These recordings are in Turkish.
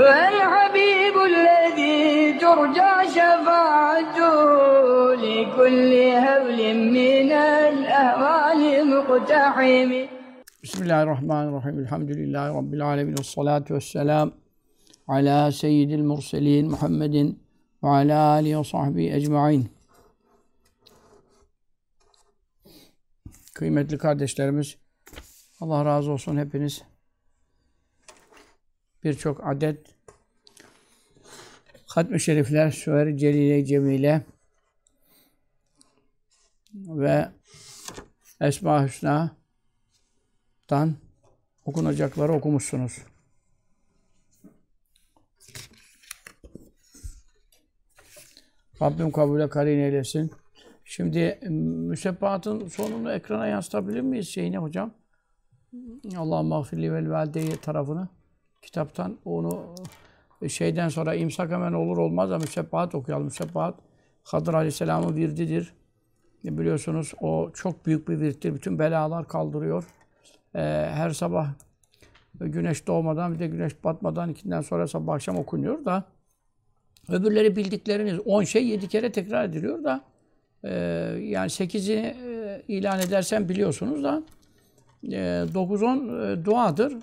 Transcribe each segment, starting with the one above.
والحبيب الذي ترجى شفاعته لكل هول من الأهوال مقتحم. بسم الله الرحمن الرحيم. الحمد لله رب العالمين والصلاة والسلام على سيد المرسلين محمد وعلى آله وصحبه أجمعين. Kıymetli kardeşlerimiz, Allah razı olsun hepiniz. Birçok adet Hatmi Şerifler, Süher-i Celile Cemile ve Esma Hüsna dan okunacakları okumuşsunuz. Rabbim kabule karin eylesin. Şimdi müsebbahatın sonunu ekrana yansıtabilir miyiz şeyine hocam? Allah mağfirli vel valideye tarafını kitaptan onu şeyden sonra imsak hemen olur olmaz da müsebbahat okuyalım. Müsebbahat Hadır Aleyhisselam'ın virdidir. Biliyorsunuz o çok büyük bir virttir. Bütün belalar kaldırıyor e, her sabah güneş doğmadan bir de güneş batmadan ikinden sonra sabah akşam okunuyor da öbürleri bildikleriniz 10 şey 7 kere tekrar ediliyor da e, yani 8'i e, ilan edersen biliyorsunuz da e, 9-10 e, duadır.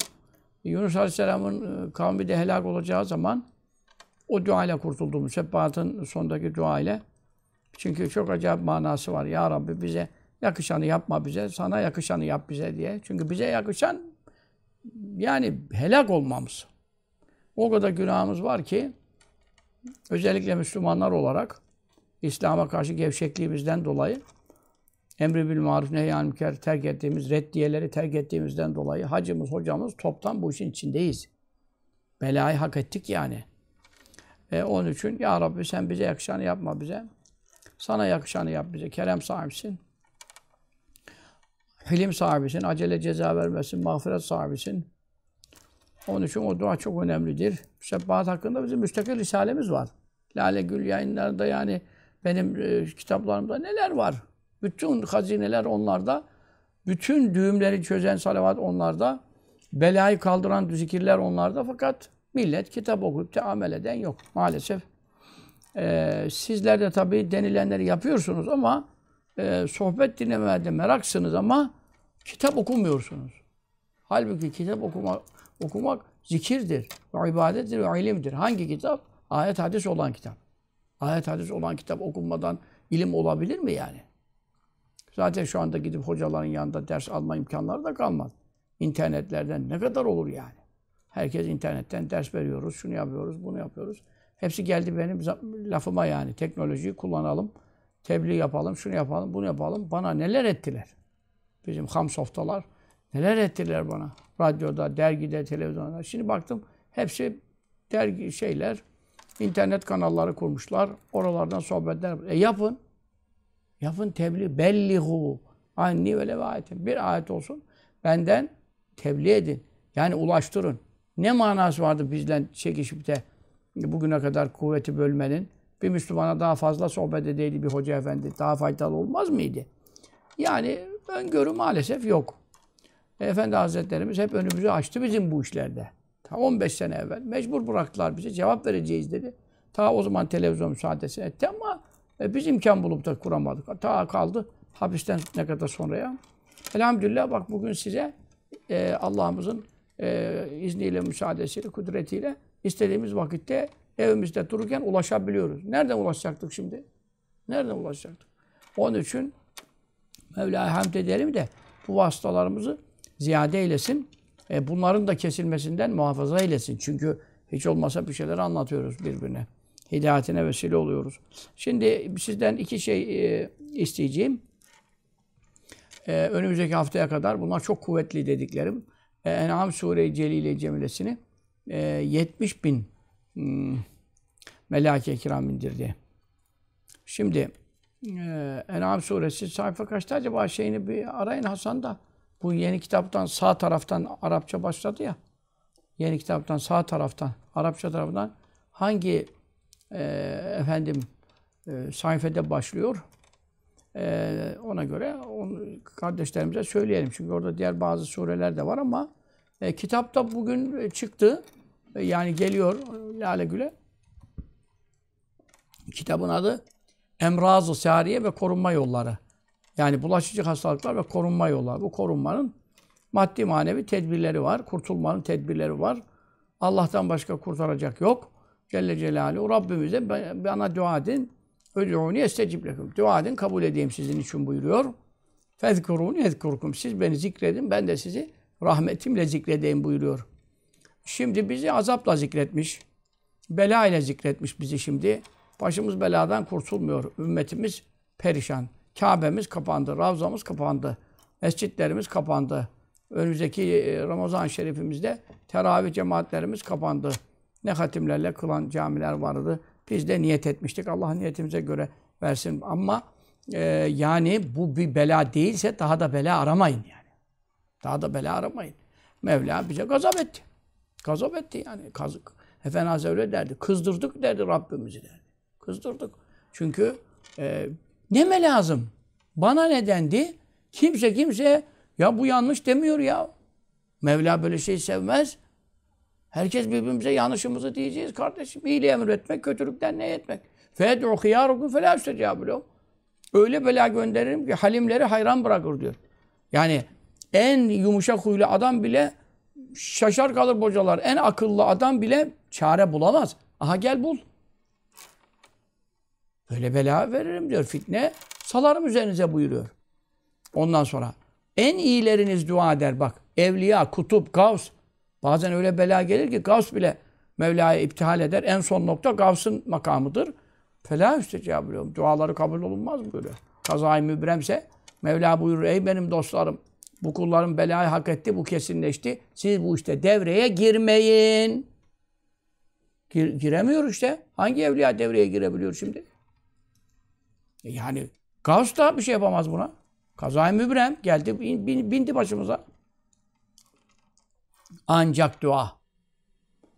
Yunus Aleyhisselam'ın e, kavmi de helak olacağı zaman o dua ile kurtuldu. Müsebbahatın sondaki dua ile. Çünkü çok acayip manası var. Ya Rabbi bize Yakışanı yapma bize, sana yakışanı yap bize diye. Çünkü bize yakışan yani helak olmamız. O kadar günahımız var ki özellikle Müslümanlar olarak İslam'a karşı gevşekliğimizden dolayı emri bil maruf nehyan münker terk ettiğimiz, reddiyeleri terk ettiğimizden dolayı hacımız, hocamız toptan bu işin içindeyiz. Belayı hak ettik yani. E, onun için Ya Rabbi sen bize yakışanı yapma bize. Sana yakışanı yap bize. Kerem sahibisin. Hilim sahibisin, acele ceza vermesin, mağfiret sahibisin. Onun için o dua çok önemlidir. Müsebbahat hakkında bizim müstakil risalemiz var. Lale Gül yayınlarında yani benim e, kitaplarımda neler var? Bütün hazineler onlarda. Bütün düğümleri çözen salavat onlarda. Belayı kaldıran zikirler onlarda. Fakat millet kitap okuyup da eden yok maalesef. Ee, sizler de tabii denilenleri yapıyorsunuz ama e, sohbet dinlemede meraksınız ama kitap okumuyorsunuz. Halbuki kitap okuma, okumak zikirdir, ve ibadettir ve ilimdir. Hangi kitap? Ayet hadis olan kitap. Ayet hadis olan kitap okunmadan ilim olabilir mi yani? Zaten şu anda gidip hocaların yanında ders alma imkanları da kalmaz. İnternetlerden ne kadar olur yani? Herkes internetten ders veriyoruz, şunu yapıyoruz, bunu yapıyoruz. Hepsi geldi benim lafıma yani. Teknolojiyi kullanalım tebliğ yapalım, şunu yapalım, bunu yapalım. Bana neler ettiler? Bizim ham softalar neler ettiler bana? Radyoda, dergide, televizyonda. Şimdi baktım hepsi dergi şeyler, internet kanalları kurmuşlar. Oralardan sohbetler. E yapın. Yapın tebliğ. Bellihu. Anni ve levayetin. Bir ayet olsun. Benden tebliğ edin. Yani ulaştırın. Ne manası vardı bizden çekişip de bugüne kadar kuvveti bölmenin? bir Müslümana daha fazla sohbet edeydi bir hoca efendi. Daha faydalı olmaz mıydı? Yani öngörü maalesef yok. Efendi Hazretlerimiz hep önümüzü açtı bizim bu işlerde. Ta 15 sene evvel. Mecbur bıraktılar bize. Cevap vereceğiz dedi. Ta o zaman televizyon müsaadesi etti ama e, biz imkan bulup da kuramadık. Ta kaldı hapisten ne kadar sonraya. Elhamdülillah bak bugün size e, Allah'ımızın e, izniyle, müsaadesiyle, kudretiyle istediğimiz vakitte evimizde dururken ulaşabiliyoruz. Nereden ulaşacaktık şimdi? Nereden ulaşacaktık? Onun için Mevla'ya hamd edelim de bu vasıtalarımızı ziyade eylesin. E, bunların da kesilmesinden muhafaza eylesin. Çünkü hiç olmasa bir şeyler anlatıyoruz birbirine. Hidayetine vesile oluyoruz. Şimdi sizden iki şey e, isteyeceğim. E, önümüzdeki haftaya kadar bunlar çok kuvvetli dediklerim. E, En'am Sure-i Celile Cemilesini e, 70 bin hmm, melake kiram indirdi. Şimdi e, En'am suresi sayfa kaçta acaba şeyini bir arayın Hasan da. Bu yeni kitaptan sağ taraftan Arapça başladı ya. Yeni kitaptan sağ taraftan Arapça tarafından hangi e, efendim e, sayfede başlıyor? E, ona göre onu kardeşlerimize söyleyelim. Çünkü orada diğer bazı sureler de var ama e, kitapta bugün çıktı. e, yani geliyor Lale Gül'e. Kitabın adı Emraz-ı Sariye ve Korunma Yolları. Yani bulaşıcı hastalıklar ve korunma yolları. Bu korunmanın maddi manevi tedbirleri var. Kurtulmanın tedbirleri var. Allah'tan başka kurtaracak yok. Celle Celaluhu Rabbimize bana dua edin. Ödûni estecib lekum. Dua edin kabul edeyim sizin için buyuruyor. Fezkuruni ezkurkum. Siz beni zikredin ben de sizi rahmetimle zikredeyim buyuruyor. Şimdi bizi azapla zikretmiş. Bela ile zikretmiş bizi şimdi. Başımız beladan kurtulmuyor. Ümmetimiz perişan. Kabe'miz kapandı, Ravzamız kapandı, mescitlerimiz kapandı. Önümüzdeki e, Ramazan şerifimizde teravih cemaatlerimiz kapandı. Ne hatimlerle kılan camiler vardı. Biz de niyet etmiştik. Allah niyetimize göre versin. Ama e, yani bu bir bela değilse daha da bela aramayın yani. Daha da bela aramayın. Mevla bize gazap etti. Gazap etti yani. Kazık. Efendimiz öyle derdi. Kızdırdık derdi Rabbimizi derdi. Kızdırdık. Çünkü e, ne mi lazım? Bana ne dendi? Kimse kimse ya bu yanlış demiyor ya. Mevla böyle şey sevmez. Herkes birbirimize yanlışımızı diyeceğiz kardeşim. İyiliği emretmek, kötülükten ne etmek. Fed'u hıyârukum felâ üstecâbülû. Öyle bela gönderirim ki halimleri hayran bırakır diyor. Yani en yumuşak huylu adam bile şaşar kalır bocalar. En akıllı adam bile çare bulamaz. Aha gel bul. Böyle bela veririm diyor. Fitne salarım üzerinize buyuruyor. Ondan sonra en iyileriniz dua eder bak. Evliya, kutup, gavs. Bazen öyle bela gelir ki gavs bile Mevla'ya iptihal eder. En son nokta gavsın makamıdır. Fela üstecabülüyorum. Duaları kabul olunmaz böyle. Kazayı mübremse Mevla buyurur. Ey benim dostlarım bu kulların belayı hak etti. Bu kesinleşti. Siz bu işte devreye girmeyin. Gir, giremiyor işte. Hangi evliya devreye girebiliyor şimdi? E yani Gavs da bir şey yapamaz buna. Kazayı mübrem geldi bin, bindi başımıza. Ancak dua.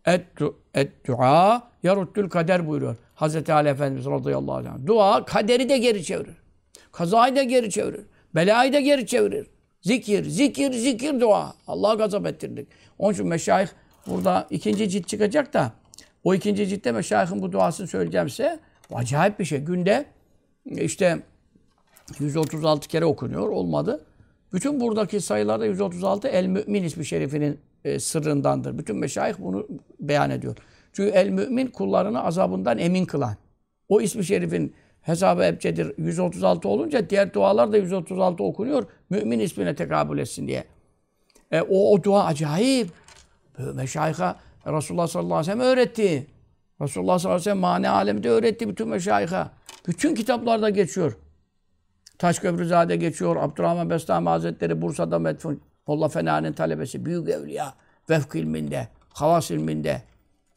Et, et dua yaruttül kader buyuruyor. Hazreti Ali Efendimiz radıyallahu anh. Dua kaderi de geri çevirir. Kazayı da geri çevirir. Belayı da geri çevirir. Zikir, zikir, zikir dua. Allah'a gazap ettirdik. Onun için meşayih burada ikinci cilt çıkacak da o ikinci ciltte meşayihin bu duasını söyleyeceğim size. Acayip bir şey. Günde işte 136 kere okunuyor. Olmadı. Bütün buradaki sayılarda 136 El Mümin ismi şerifinin e, sırrındandır. Bütün meşayih bunu beyan ediyor. Çünkü El Mümin kullarını azabından emin kılan. O ismi şerifin hesabı ebcedir. 136 olunca diğer dualar da 136 okunuyor. Mümin ismine tekabül etsin diye. E, o, o dua acayip. Meşayiha Resulullah sallallahu aleyhi ve sellem öğretti. Resulullah sallallahu aleyhi ve sellem mani alemde öğretti bütün meşayiha. Bütün kitaplarda geçiyor. Taşköprüzade geçiyor. Abdurrahman Bestami Hazretleri Bursa'da metfun. Molla Fena'nın talebesi. Büyük evliya. Vefk ilminde. Havas ilminde.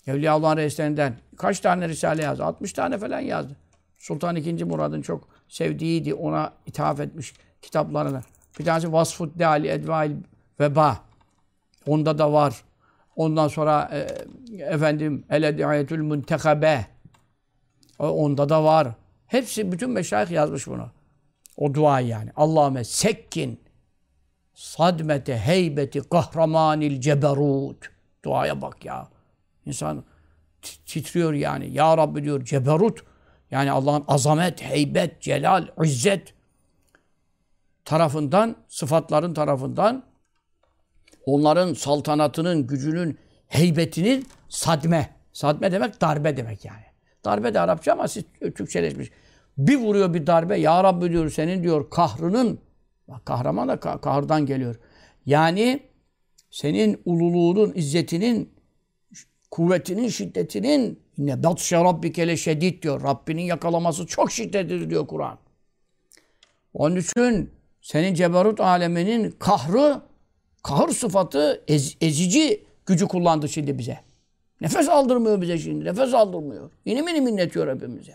Evliya Allah'ın reislerinden. Kaç tane risale yazdı? 60 tane falan yazdı. Sultan II. Murad'ın çok sevdiğiydi. Ona ithaf etmiş kitaplarını. Bir tanesi Vasfut Deali Edvail Veba. Onda da var. Ondan sonra e, efendim El Ediyetül Müntekabe. Onda da var. Hepsi, bütün meşayih yazmış bunu. O dua yani. Allahümme sekkin sadmete heybeti kahramanil ceberut. Duaya bak ya. İnsan titriyor yani. Ya Rabbi diyor ceberut. Yani Allah'ın azamet, heybet, celal, izzet tarafından, sıfatların tarafından onların saltanatının, gücünün, heybetinin sadme. Sadme demek darbe demek yani. Darbe de Arapça ama siz Türkçeleşmiş. Bir vuruyor bir darbe. Ya Rabbi diyor senin diyor kahrının kahraman da kah kahrdan geliyor. Yani senin ululuğunun, izzetinin, kuvvetinin, şiddetinin yine batşe rabbikele şedid diyor. Rabbinin yakalaması çok şiddetlidir diyor Kur'an. Onun için senin ceberut aleminin kahrı, kahır sıfatı ez, ezici gücü kullandı şimdi bize. Nefes aldırmıyor bize şimdi. Nefes aldırmıyor. Yine mi minnetiyor hepimize.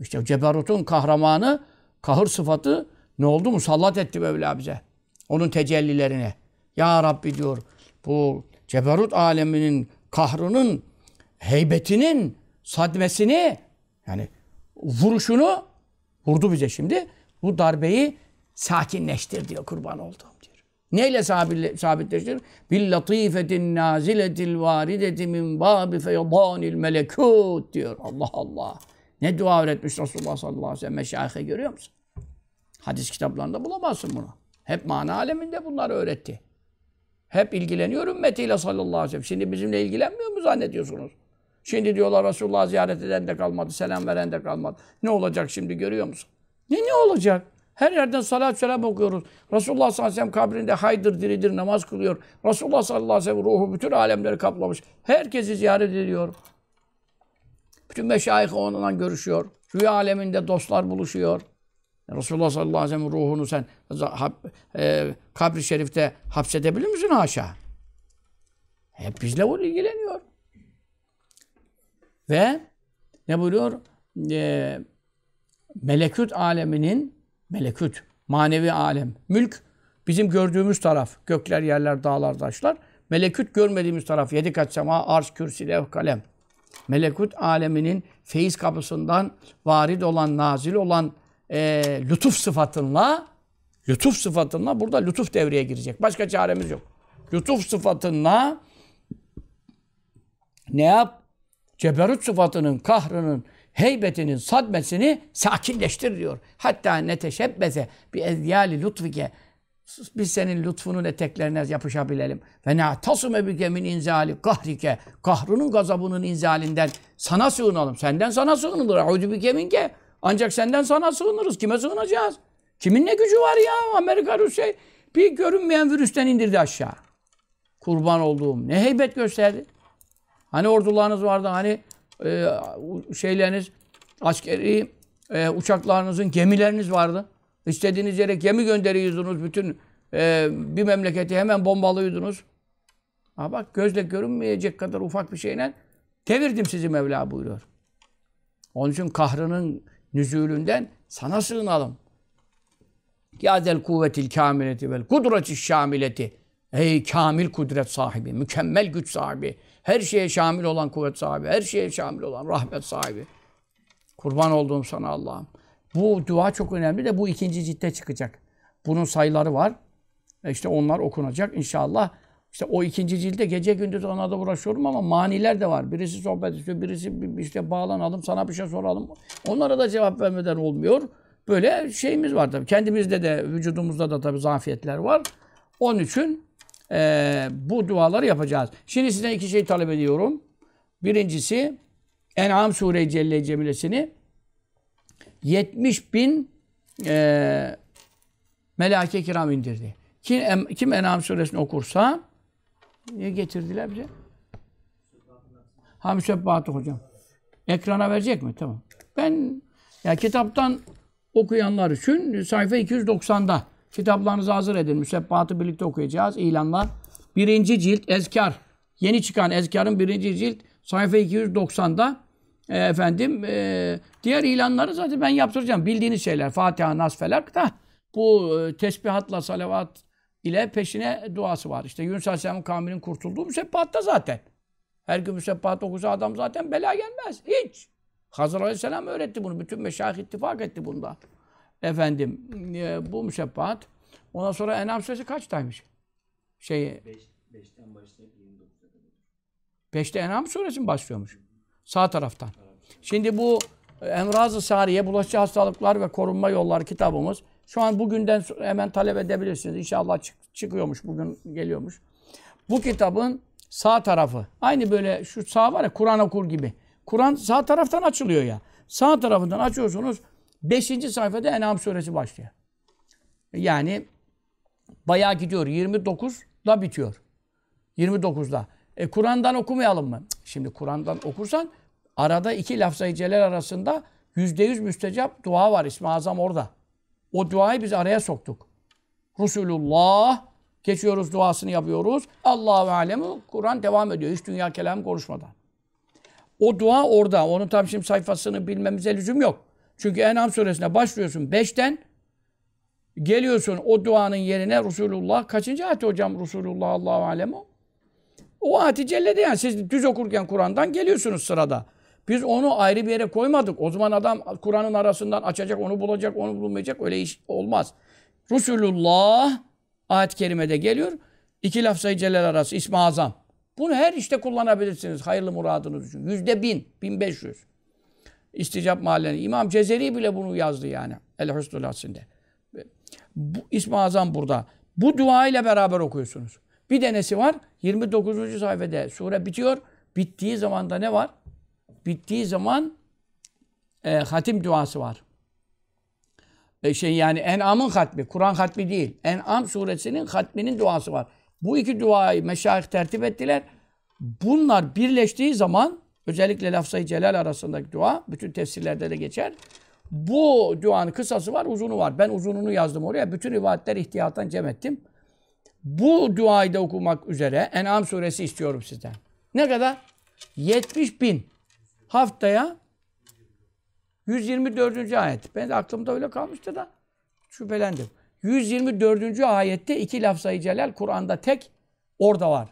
İşte Ceberut'un kahramanı, kahır sıfatı ne oldu? Musallat etti Mevla bize. Onun tecellilerine. Ya Rabbi diyor bu Ceberut aleminin kahrının, heybetinin sadmesini yani vuruşunu vurdu bize şimdi. Bu darbeyi sakinleştir diyor kurban olduğum diyor. Neyle sabit, sabitleştirir? Bil latifetin naziletil varideti min babi feydanil melekut diyor. Allah Allah. Ne dua öğretmiş Resulullah sallallahu aleyhi ve sellem. Meşayihe görüyor musun? Hadis kitaplarında bulamazsın bunu. Hep mana aleminde bunları öğretti. Hep ilgileniyor ümmetiyle sallallahu aleyhi ve sellem. Şimdi bizimle ilgilenmiyor mu zannediyorsunuz? Şimdi diyorlar Resulullah ziyaret eden de kalmadı, selam veren de kalmadı. Ne olacak şimdi görüyor musun? Ne ne olacak? Her yerden salat selam okuyoruz. Resulullah sallallahu aleyhi ve sellem kabrinde haydır diridir namaz kılıyor. Resulullah sallallahu aleyhi ve sellem ruhu bütün alemleri kaplamış. Herkesi ziyaret ediyor. Bütün meşayih onunla görüşüyor. Rüya aleminde dostlar buluşuyor. Resulullah sallallahu aleyhi ve sellem ruhunu sen e, kabri şerifte hapsedebilir misin haşa? Hep bizle o ilgileniyor. Ve ne buyuruyor? E, melekut aleminin melekut, manevi alem, mülk bizim gördüğümüz taraf. Gökler, yerler, dağlar, taşlar. Melekut görmediğimiz taraf. Yedi kat sema, arş, kürsi, lev, kalem. Melekut aleminin feyiz kapısından varid olan, nazil olan e, lütuf sıfatınla lütuf sıfatınla burada lütuf devreye girecek. Başka çaremiz yok. Lütuf sıfatınla ne yap? Ceberut sıfatının, kahrının, heybetinin sadmesini sakinleştir diyor. Hatta neteşebbese bi ezyali lütfike biz senin lütfunun eteklerine yapışabilelim. Ve na'tasume bike min inzali kahrike. Kahrının gazabının inzalinden sana sığınalım. Senden sana sığınılır. Audu bike minke. Ancak senden sana sığınırız. Kime sığınacağız? Kimin ne gücü var ya? Amerika Rusya bir görünmeyen virüsten indirdi aşağı. Kurban olduğum. Ne heybet gösterdi. Hani ordularınız vardı, hani e, şeyleriniz, askeri e, uçaklarınızın, gemileriniz vardı. İstediğiniz yere gemi gönderiyordunuz. Bütün e, bir memleketi hemen bombalıyordunuz. Ha bak gözle görünmeyecek kadar ufak bir şeyle devirdim sizi Mevla buyuruyor. Onun için kahrının nüzulünden sana sığınalım. Ya del kuvvetil kamileti vel kudreti şamileti. Ey kamil kudret sahibi, mükemmel güç sahibi, her şeye şamil olan kuvvet sahibi, her şeye şamil olan rahmet sahibi. Kurban olduğum sana Allah'ım. Bu dua çok önemli de bu ikinci ciltte çıkacak. Bunun sayıları var. E işte onlar okunacak inşallah. İşte o ikinci cilde gece gündüz ona da uğraşıyorum ama maniler de var. Birisi sohbet istiyor, birisi işte bağlanalım, sana bir şey soralım. Onlara da cevap vermeden olmuyor. Böyle şeyimiz var tabii. Kendimizde de, vücudumuzda da tabii zafiyetler var. Onun için e, bu duaları yapacağız. Şimdi sizden iki şey talep ediyorum. Birincisi En'am Sure-i Celle Cemilesini 70 bin e, melake kiram indirdi. Kim, kim En'am Suresini okursa Niye getirdiler bize? Ha müsebbahatı hocam. Ekrana verecek mi? Tamam. Ben ya kitaptan okuyanlar için sayfa 290'da kitaplarınızı hazır edin. Müsebbahatı birlikte okuyacağız. İlanlar. Birinci cilt Ezkar. Yeni çıkan Ezkar'ın birinci cilt sayfa 290'da e, efendim e, diğer ilanları zaten ben yaptıracağım. Bildiğiniz şeyler. Fatiha, Nas, Felak da bu e, tesbihatla, salavat ile peşine duası var. İşte Yunus Aleyhisselam'ın kavminin kurtulduğu müsebbahatta zaten. Her gün müsebbahat okusa adam zaten bela gelmez. Hiç. Hazır Aleyhisselam öğretti bunu. Bütün meşayih ittifak etti bunda. Efendim e, bu müsebbahat. Ondan sonra Enam Suresi kaçtaymış? Şey, 5'ten başlayıp 29'a kadar. 5'te Enam Suresi mi başlıyormuş? Sağ taraftan. Şimdi bu Emraz-ı Sariye, Bulaşıcı Hastalıklar ve Korunma Yolları kitabımız şu an bugünden hemen talep edebilirsiniz. İnşallah çık çıkıyormuş, bugün geliyormuş. Bu kitabın sağ tarafı, aynı böyle şu sağ var ya Kur'an okur gibi. Kur'an sağ taraftan açılıyor ya. Sağ tarafından açıyorsunuz. Beşinci sayfada En'am suresi başlıyor. Yani bayağı gidiyor. 29'da bitiyor. 29'da. E, Kur'an'dan okumayalım mı? Şimdi Kur'an'dan okursan arada iki celal arasında yüzde yüz müstecap dua var. İsmi Azam orada. O duayı biz araya soktuk. Resulullah geçiyoruz duasını yapıyoruz. Allahu alemu Kur'an devam ediyor. Hiç dünya kelamı konuşmadan. O dua orada. Onun tabi şimdi sayfasını bilmemize lüzum yok. Çünkü En'am suresine başlıyorsun 5'ten geliyorsun o duanın yerine Resulullah kaçıncı ayet hocam Resulullah Allahu alemu? O ayeti cellede yani siz düz okurken Kur'an'dan geliyorsunuz sırada. Biz onu ayrı bir yere koymadık. O zaman adam Kur'an'ın arasından açacak, onu bulacak, onu bulmayacak. Öyle iş olmaz. Resulullah ayet-i kerimede geliyor. İki lafzayı celal arası ismi azam. Bunu her işte kullanabilirsiniz. Hayırlı muradınız için. Yüzde bin, bin beş yüz. İsticap mahalleni. İmam Cezeri bile bunu yazdı yani. El Hüsnül Hasin'de. Bu, ismi azam burada. Bu dua ile beraber okuyorsunuz. Bir denesi var. 29. sayfada sure bitiyor. Bittiği zaman da ne var? Bittiği zaman e, hatim duası var. E, şey yani En'am'ın hatmi, Kur'an hatmi değil. En'am suresinin hatminin duası var. Bu iki duayı meşayih tertip ettiler. Bunlar birleştiği zaman özellikle lafzayı celal arasındaki dua bütün tefsirlerde de geçer. Bu duanın kısası var, uzunu var. Ben uzununu yazdım oraya. Bütün rivayetler ihtiyattan cem ettim. Bu duayı da okumak üzere En'am suresi istiyorum sizden. Ne kadar? 70 bin. Haftaya 124. ayet. Ben de aklımda öyle kalmıştı da şüphelendim. 124. ayette iki lafzayı celal Kur'an'da tek orada var.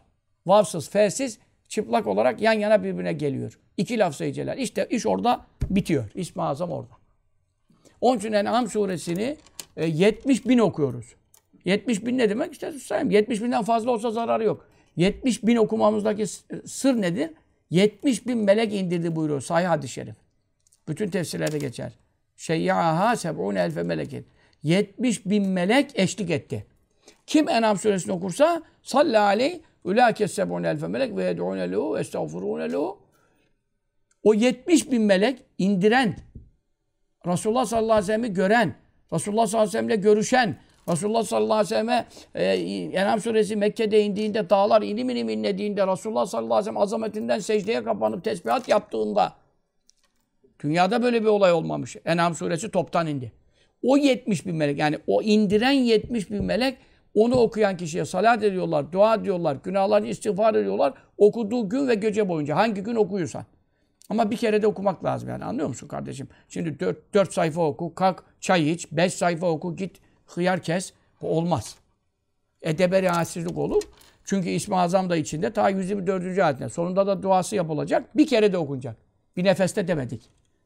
Vavsız, fersiz, çıplak olarak yan yana birbirine geliyor. İki lafzayı celal. İşte iş orada bitiyor. İsmi Azam orada. Onun için En'am suresini e, 70 bin okuyoruz. 70 bin ne demek? İşte sayayım. 70 binden fazla olsa zararı yok. 70 bin okumamızdaki sır nedir? 70 bin melek indirdi buyuruyor. Sahih hadis-i şerif. Bütün tefsirlerde geçer. Şeyyaha seb'un elfe melekin. 70 bin melek eşlik etti. Kim Enam suresini okursa salli aleyh ulâke seb'un elfe melek ve yed'ûne lehu estağfurûne lehu. O 70 bin melek indiren, Resulullah sallallahu aleyhi ve sellem'i gören, Resulullah sallallahu aleyhi ve sellem'le görüşen, Resulullah sallallahu aleyhi ve selleme e, Enam suresi Mekke'de indiğinde, dağlar ilim ilim inlediğinde, Resulullah sallallahu aleyhi ve sellem azametinden secdeye kapanıp tesbihat yaptığında, dünyada böyle bir olay olmamış. Enam suresi toptan indi. O 70 bin melek, yani o indiren 70 bin melek, onu okuyan kişiye salat ediyorlar, dua ediyorlar, günahlarını istiğfar ediyorlar. Okuduğu gün ve gece boyunca hangi gün okuyorsan. Ama bir kere de okumak lazım yani anlıyor musun kardeşim? Şimdi 4, 4 sayfa oku, kalk çay iç, 5 sayfa oku, git hıyar kes. Bu olmaz. Edebe riayetsizlik olur. Çünkü İsmi Azam da içinde ta 124. ayetinde. Sonunda da duası yapılacak. Bir kere de okunacak. Bir nefeste demedik.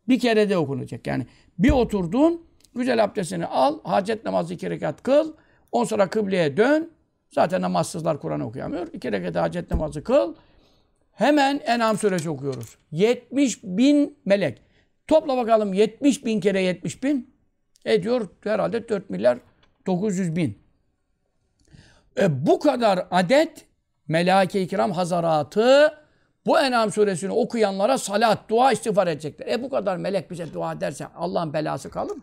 Bir kere de okunacak. Yani bir oturdun, güzel abdestini al, hacet namazı iki rekat kıl, on sonra kıbleye dön. Zaten namazsızlar Kur'an okuyamıyor. İki rekat hacet namazı kıl. Hemen En'am suresi okuyoruz. 70 bin melek. Topla bakalım 70 bin kere 70 bin ediyor herhalde 4 milyar 900 bin. E, bu kadar adet melaike-i kiram hazaratı bu En'am suresini okuyanlara salat, dua, istiğfar edecekler. E bu kadar melek bize dua ederse Allah'ın belası kalır mı?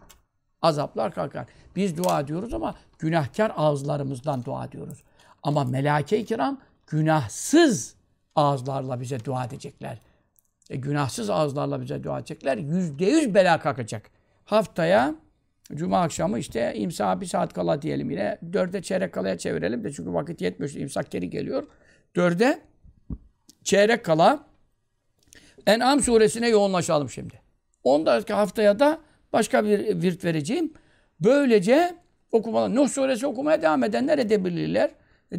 Azaplar kalkar. Biz dua ediyoruz ama günahkar ağızlarımızdan dua ediyoruz. Ama melaike-i kiram günahsız ağızlarla bize dua edecekler. E, günahsız ağızlarla bize dua edecekler. Yüzde yüz bela kalkacak. Haftaya Cuma akşamı işte imsa bir saat kala diyelim yine. Dörde çeyrek kalaya çevirelim de çünkü vakit yetmiyor. İmsak geri geliyor. Dörde çeyrek kala En'am suresine yoğunlaşalım şimdi. Ondaki haftaya da başka bir virt vereceğim. Böylece okumalar. Nuh suresi okumaya devam edenler edebilirler.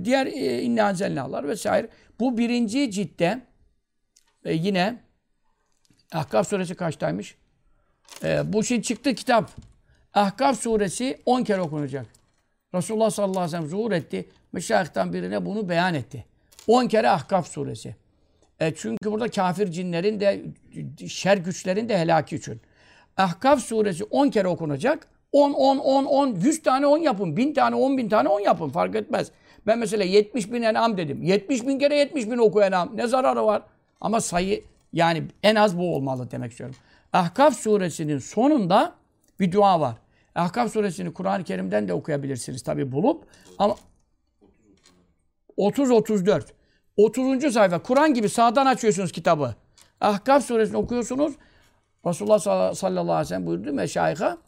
Diğer e, inne anzelnalar vesaire. Bu birinci ciltte e, yine Ahkaf suresi kaçtaymış? E, bu şimdi çıktı kitap. Ahkaf suresi 10 kere okunacak. Resulullah sallallahu aleyhi ve sellem zuhur etti. Meşayihtan birine bunu beyan etti. 10 kere Ahkaf suresi. E çünkü burada kafir cinlerin de şer güçlerin de helaki için. Ahkaf suresi 10 kere okunacak. 10, 10, 10, 10, 100 tane 10 yapın. 1000 tane, 10 bin tane 10 yapın. Fark etmez. Ben mesela 70 bin enam dedim. 70 bin kere 70 bin oku enam. Ne zararı var? Ama sayı yani en az bu olmalı demek istiyorum. Ahkaf suresinin sonunda bir dua var. Ahkaf suresini Kur'an-ı Kerim'den de okuyabilirsiniz tabi bulup. Ama 30-34. 30. sayfa. Kur'an gibi sağdan açıyorsunuz kitabı. Ahkaf suresini okuyorsunuz. Resulullah sallallahu aleyhi ve sellem buyurdu meşayika.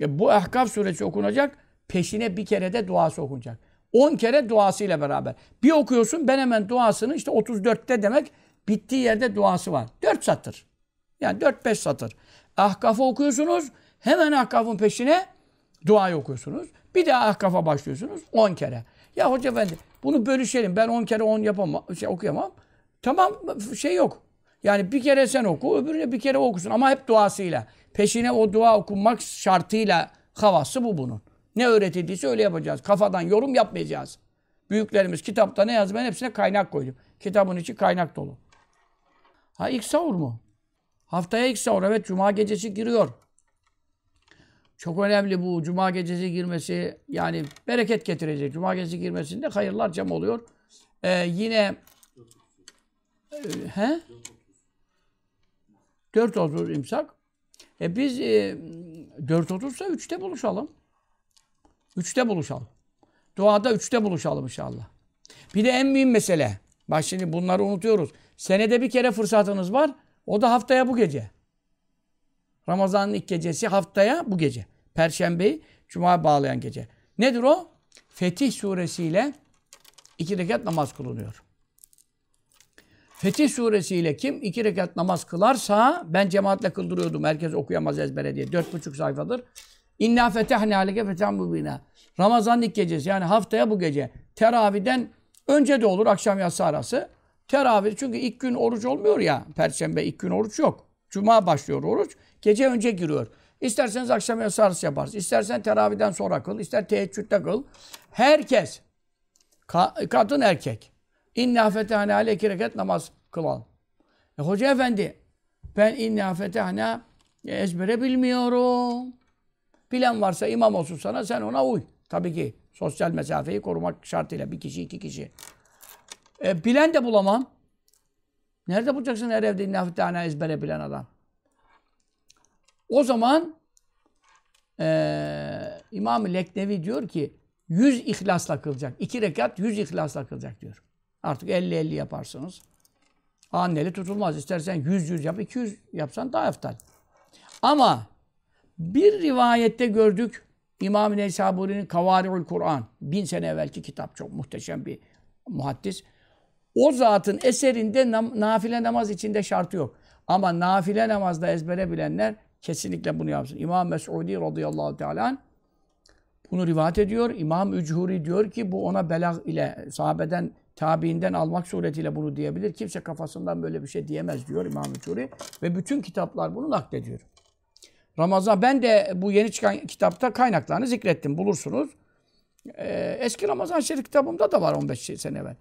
E, bu Ahkaf suresi okunacak. Peşine bir kere de duası okunacak. 10 kere duasıyla beraber. Bir okuyorsun ben hemen duasını işte 34'te demek bittiği yerde duası var. 4 satır. Yani 4-5 satır. Ahkaf'ı okuyorsunuz. Hemen Ahkaf'ın peşine duayı okuyorsunuz. Bir daha Ahkaf'a başlıyorsunuz 10 kere. Ya hoca efendi bunu bölüşelim. Ben 10 kere 10 yapamam, şey okuyamam. Tamam şey yok. Yani bir kere sen oku, öbürüne bir kere okusun ama hep duasıyla. Peşine o dua okunmak şartıyla havası bu bunun. Ne öğretildiyse öyle yapacağız. Kafadan yorum yapmayacağız. Büyüklerimiz kitapta ne yazdı ben hepsine kaynak koydum. Kitabın içi kaynak dolu. Ha ilk sahur mu? Haftaya ilk sahur. Evet cuma gecesi giriyor. Çok önemli bu cuma gecesi girmesi. Yani bereket getirecek. Cuma gecesi girmesinde hayırlar cem oluyor. Ee, yine e, he? 4.30 imsak. E biz e, 4.30'sa 3'te buluşalım. 3'te buluşalım. Duada 3'te buluşalım inşallah. Bir de en mühim mesele. Bak şimdi bunları unutuyoruz. Senede bir kere fırsatınız var. O da haftaya bu gece. Ramazan'ın ilk gecesi haftaya bu gece. Perşembeyi Cuma bağlayan gece. Nedir o? Fetih suresiyle iki rekat namaz kılınıyor. Fetih suresiyle kim iki rekat namaz kılarsa ben cemaatle kıldırıyordum. Herkes okuyamaz ezbere diye. Dört buçuk sayfadır. İnna fetehne aleke fethem mubina. Ramazan ilk gecesi yani haftaya bu gece. Teraviden önce de olur akşam yatsı arası. Teravih çünkü ilk gün oruç olmuyor ya. Perşembe ilk gün oruç yok. Cuma başlıyor oruç. Gece önce giriyor. İsterseniz akşam arası yaparsın. İstersen teraviden sonra kıl. ister teheccüde kıl. Herkes ka kadın erkek. İnna fetehne aleke rekat namaz kılalım. E, hoca efendi ben inna fetehne ezbere bilmiyorum. Bilen varsa imam olsun sana sen ona uy. Tabii ki sosyal mesafeyi korumak şartıyla bir kişi iki kişi. E, bilen de bulamam. Nerede bulacaksın her evde inna fetehne ezbere bilen adam? O zaman e, İmam-ı Leknevi diyor ki 100 ihlasla kılacak. iki rekat 100 ihlasla kılacak diyor. Artık 50-50 yaparsınız. Anneli tutulmaz. İstersen 100-100 yap, 200 yapsan daha eftal. Ama bir rivayette gördük İmam-ı Neysaburi'nin Kavari'ül Kur'an. Bin sene evvelki kitap. Çok muhteşem bir muhaddis. O zatın eserinde nam nafile namaz içinde şartı yok. Ama nafile namazda ezbere bilenler kesinlikle bunu yapsın. İmam Mes'udi radıyallahu teala bunu rivayet ediyor. İmam Üchuri diyor ki bu ona belag ile sahabeden tabiinden almak suretiyle bunu diyebilir. Kimse kafasından böyle bir şey diyemez diyor İmam Üchuri. Ve bütün kitaplar bunu naklediyor. Ramazan, ben de bu yeni çıkan kitapta kaynaklarını zikrettim. Bulursunuz. Ee, eski Ramazan Şerif kitabımda da var 15 sene evvel.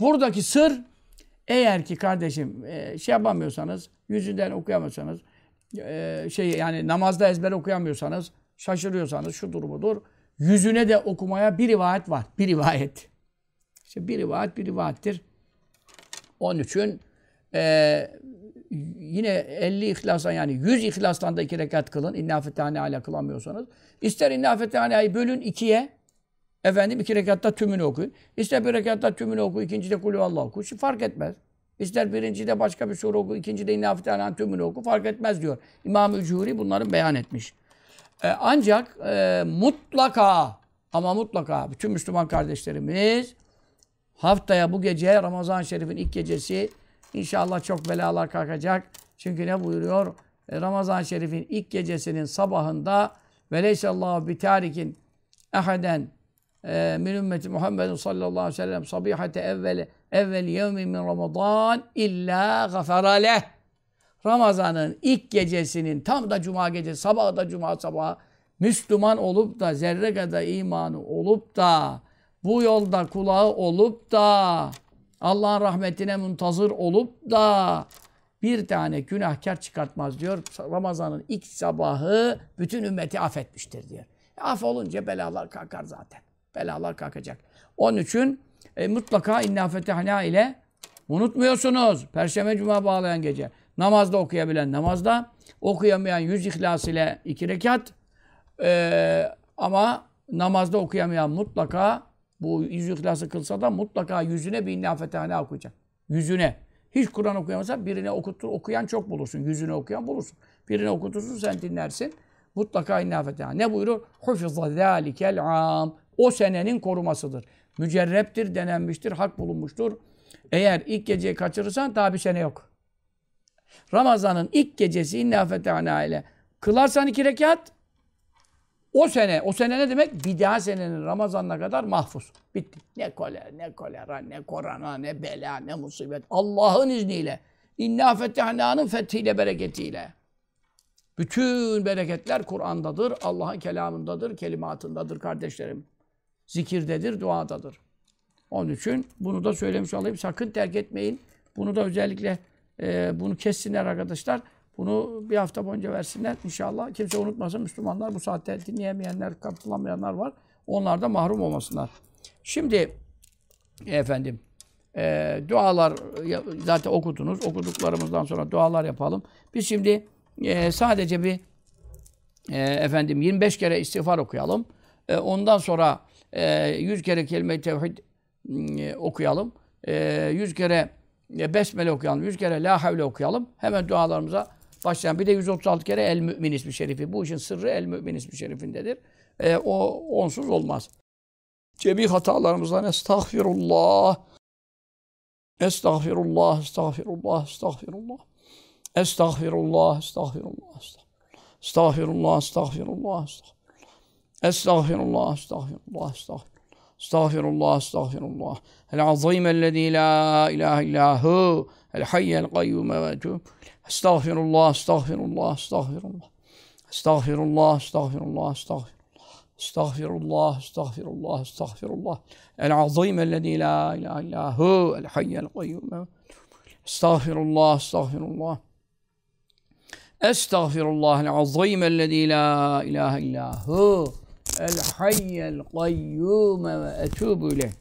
Buradaki sır, eğer ki kardeşim e, şey yapamıyorsanız, yüzünden okuyamıyorsanız, şey yani namazda ezber okuyamıyorsanız, şaşırıyorsanız şu durumudur. Yüzüne de okumaya bir rivayet var. Bir rivayet. İşte bir rivayet bir rivayettir. Onun için e, yine 50 ihlastan yani 100 ihlastan da iki rekat kılın. İnna fetihane ala kılamıyorsanız. İster inna fetihaneyi bölün ikiye. Efendim iki rekatta tümünü okuyun. İster bir rekatta tümünü oku, ikincide kulü Allah oku. Şimdi fark etmez. İster birincide başka bir sure oku, ikincide inna fetihanenin tümünü oku. Fark etmez diyor. İmam-ı Curi bunları beyan etmiş. E, ancak e, mutlaka ama mutlaka bütün Müslüman kardeşlerimiz haftaya bu gece Ramazan-ı Şerif'in ilk gecesi inşallah çok belalar kalkacak. Çünkü ne buyuruyor? E, Ramazan-ı Şerif'in ilk gecesinin sabahında ve leysallahu bi tarikin ehaden e, min ümmeti Muhammedin sallallahu aleyhi ve sellem sabihate evveli evveli yevmi min Ramazan illa gafara leh. Ramazan'ın ilk gecesinin tam da cuma gecesi, sabahı da cuma sabahı Müslüman olup da zerre kadar imanı olup da bu yolda kulağı olup da Allah'ın rahmetine muntazır olup da bir tane günahkar çıkartmaz diyor. Ramazan'ın ilk sabahı bütün ümmeti affetmiştir diyor. E, af olunca belalar kalkar zaten. Belalar kalkacak. Onun için e, mutlaka inna fetihna ile unutmuyorsunuz. Perşembe cuma bağlayan gece. Namazda okuyabilen namazda, okuyamayan yüz ihlas ile iki rekat. Ee, ama namazda okuyamayan mutlaka bu yüz ihlası kılsa da mutlaka yüzüne bir inna fetihane okuyacak. Yüzüne. Hiç Kur'an okuyamasa birine okutur, okuyan çok bulursun. Yüzüne okuyan bulursun. Birine okutursun sen dinlersin. Mutlaka inna fetihane. Ne buyurur? Hufiza zâlikel am. O senenin korumasıdır. Mücerreptir, denenmiştir, hak bulunmuştur. Eğer ilk geceyi kaçırırsan daha bir sene yok. Ramazan'ın ilk gecesi inna fetihana ile kılarsan iki rekat o sene, o sene ne demek? Bir daha senenin Ramazan'ına kadar mahfuz. Bitti. Ne kolera, ne kolera, ne korona, ne bela, ne musibet. Allah'ın izniyle. İnna fetihna'nın fethiyle, bereketiyle. Bütün bereketler Kur'an'dadır, Allah'ın kelamındadır, kelimatındadır kardeşlerim. Zikirdedir, duadadır. Onun için bunu da söylemiş olayım. Sakın terk etmeyin. Bunu da özellikle e, bunu kessinler arkadaşlar. Bunu bir hafta boyunca versinler inşallah. Kimse unutmasın Müslümanlar. Bu saatte dinleyemeyenler, katılamayanlar var. Onlar da mahrum olmasınlar. Şimdi efendim e, dualar ya- zaten okudunuz. Okuduklarımızdan sonra dualar yapalım. Biz şimdi e, sadece bir e, efendim 25 kere istiğfar okuyalım. E, ondan sonra e, 100 kere kelime-i tevhid e, okuyalım. E, 100 kere e, besmele okuyalım. 100 kere la havle okuyalım. Hemen dualarımıza başlayalım. Bir de 136 kere el mümin ismi şerifi. Bu işin sırrı el mümin ismi şerifindedir. E, o onsuz olmaz. Cemi hatalarımızdan estağfirullah. Estağfirullah, estağfirullah, estağfirullah. Estağfirullah, estağfirullah, estağfirullah, estağfirullah, estağfirullah, estağfirullah, أستغفر الله أستغفر الله أستغفر استغفر الله استغفر الله العظيم الذي لا إله إلا هو الحي القيوم وأتوب استغفر الله استغفر الله استغفر الله استغفر الله استغفر الله استغفر استغفر الله استغفر الله استغفر الله العظيم الذي لا إله إلا هو الحي القيوم استغفر الله استغفر الله استغفر الله العظيم الذي لا إله إلا هو el hayyel kayyum ve etûbü ileyh.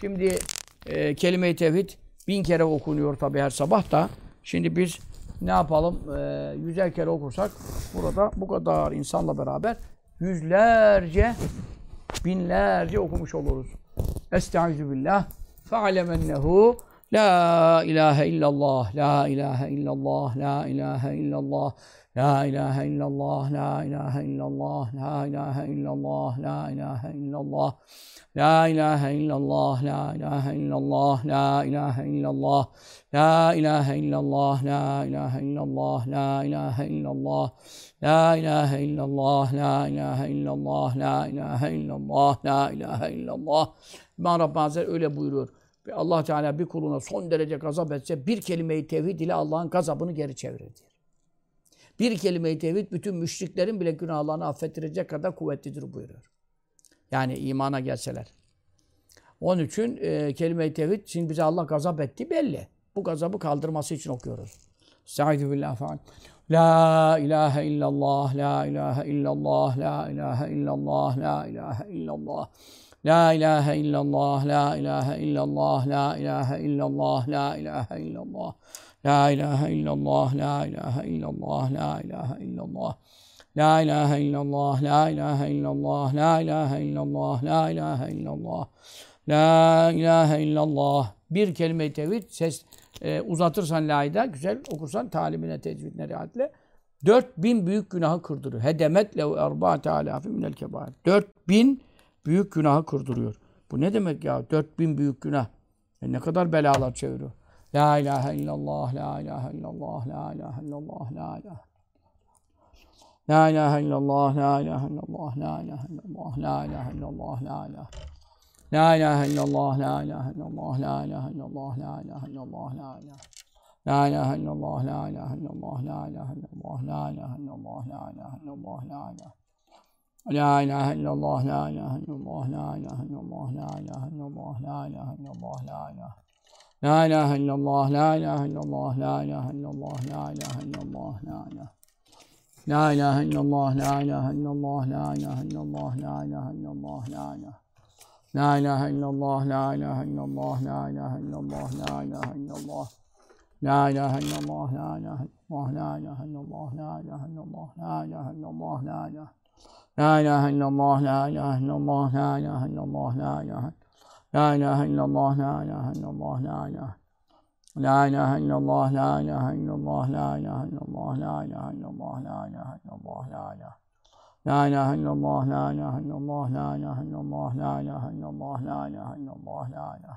Şimdi e, kelime-i tevhid bin kere okunuyor tabi her sabah da. Şimdi biz ne yapalım? E, yüzer kere okursak burada bu kadar insanla beraber yüzlerce, binlerce okumuş oluruz. Estaizu billah. Ennehu La ilahe illallah, la ilahe illallah, la ilahe illallah, la ilahe illallah, la ilahe illallah, la ilahe illallah, la ilahe illallah, la ilahe illallah, la ilahe illallah, la ilahe illallah, la ilahe illallah, la ilahe illallah, la ilahe illallah, la ilahe illallah, la ilahe illallah, la ilahe illallah, la ilahe illallah. İmam Rabbani öyle buyuruyor. Ve Allah Teala bir kuluna son derece gazap etse bir kelime-i tevhid ile Allah'ın gazabını geri çevirir diyor. Bir kelime-i tevhid bütün müşriklerin bile günahlarını affettirecek kadar kuvvetlidir buyuruyor. Yani imana gelseler. Onun için e, kelime-i tevhid şimdi bize Allah gazap etti belli. Bu gazabı kaldırması için okuyoruz. Estaizu billah falan. La ilahe illallah, la ilahe illallah, la ilahe illallah, la ilahe illallah. La ilahe illallah, la ilahe illallah, la ilahe illallah, la ilahe illallah. La ilahe illallah, la ilahe illallah, la ilahe illallah. La ilahe illallah, la ilahe illallah, la ilahe illallah, la ilahe illallah. La ilahe illallah. Bir kelime-i tevhid ses e, uzatırsan la'yı güzel okursan talimine, tecvidine riayetle 4000 büyük günahı kırdırıyor. Hedemet lehu erba'ate alafi minel kebair. 4000 büyük günahı kırdırıyor. Bu ne demek ya? 4000 büyük günah. E ne kadar belalar çeviriyor. La ilahe illallah, la ilahe illallah, la ilahe illallah, la ilahe La ilahe illallah, la ilahe illallah, la ilahe illallah, la ilahe illallah, la ilahe La ilahe illallah, la ilahe illallah, la ilahe illallah, la ilahe illallah, la ilahe La ilahe illallah, la ilahe illallah, la ilahe illallah, la ilahe illallah, la ilahe illallah, la ilahe La ilahe illallah, la ilahe illallah, la ilahe illallah, la ilahe illallah, la ilahe illallah, la ilahe La ilahe illallah, la ilahe illallah, la ilahe illallah, la ilahe illallah, la ilahe La ilahe illallah, la ilahe illallah, la ilahe illallah, la ilahe illallah, la ilahe La ilahe illallah, la ilahe illallah, la ilahe illallah, la ilahe illallah. La لا إله إلا الله لا إله إلا الله لا إله إلا الله لا إله لا إله إلا الله لا إله إلا الله لا إله لا إله إلا الله لا إله إلا الله لا إله إلا الله لا إله إلا الله لا إله إلا الله لا إله لا إله إلا الله لا إله إلا الله لا إله إلا الله لا إله إلا الله لا إله إلا الله لا إله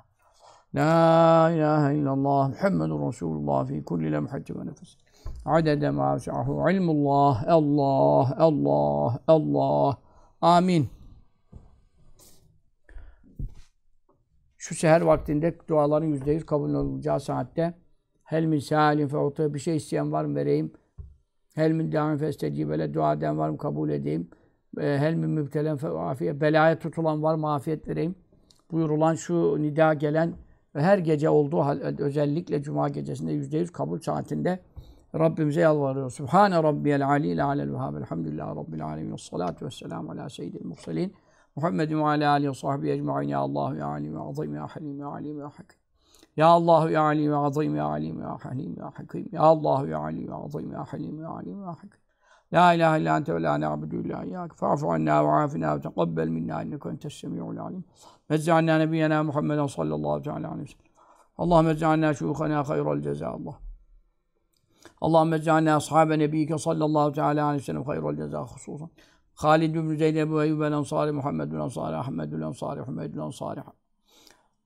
لا إله إلا الله محمد رسول الله في كل لمحة ونفس Adede ma vesi'ahu ilmullah, Allah, Allah, Allah. Amin. Şu seher vaktinde duaların yüzde yüz kabul olacağı saatte hel misalin feutu bir şey isteyen var mı vereyim? Hel min dâmin festecibele dua eden var mı kabul edeyim. Hel min mübtelen fe. Belaya tutulan var mı afiyet vereyim. Buyurulan şu nida gelen ve her gece olduğu hal, özellikle cuma gecesinde yüzde yüz kabul saatinde Rabbimize yalvarıyoruz. Subhane rabbiyel aliyil alel vehhab. Elhamdülillahi rabbil alemin. Salatu vesselamu ala seyyidil murselin. Muhammedin ve ala alihi ve sahbihi ecma'in. Ya Allah ya alim ya azim ya halim ya alim ya hakim. Ya Allah ya alim ya azim ya alim ya halim ya hakim. Ya Allah ya alim ya azim ya halim ya alim ya hakim. La ilahe illa ente ve la na'budu illa iyyake. Fa'fu anna ve afina ve teqabbel minna inneke entes semi'ul alim. Mezze'anna nebiyyena Muhammeden sallallahu teala aleyhi ve sellem. Allahümme ec'alna şuyukhana hayral ceza Allah. اللهم اجعلنا أصحاب نبيك صلى الله تعالى عليه وسلم خير الجزاء خصوصا. خالد بن زيد أبو أيوب الأنصاري محمد بن الأنصاري أحمد بن الأنصاري حميد بن الأنصاري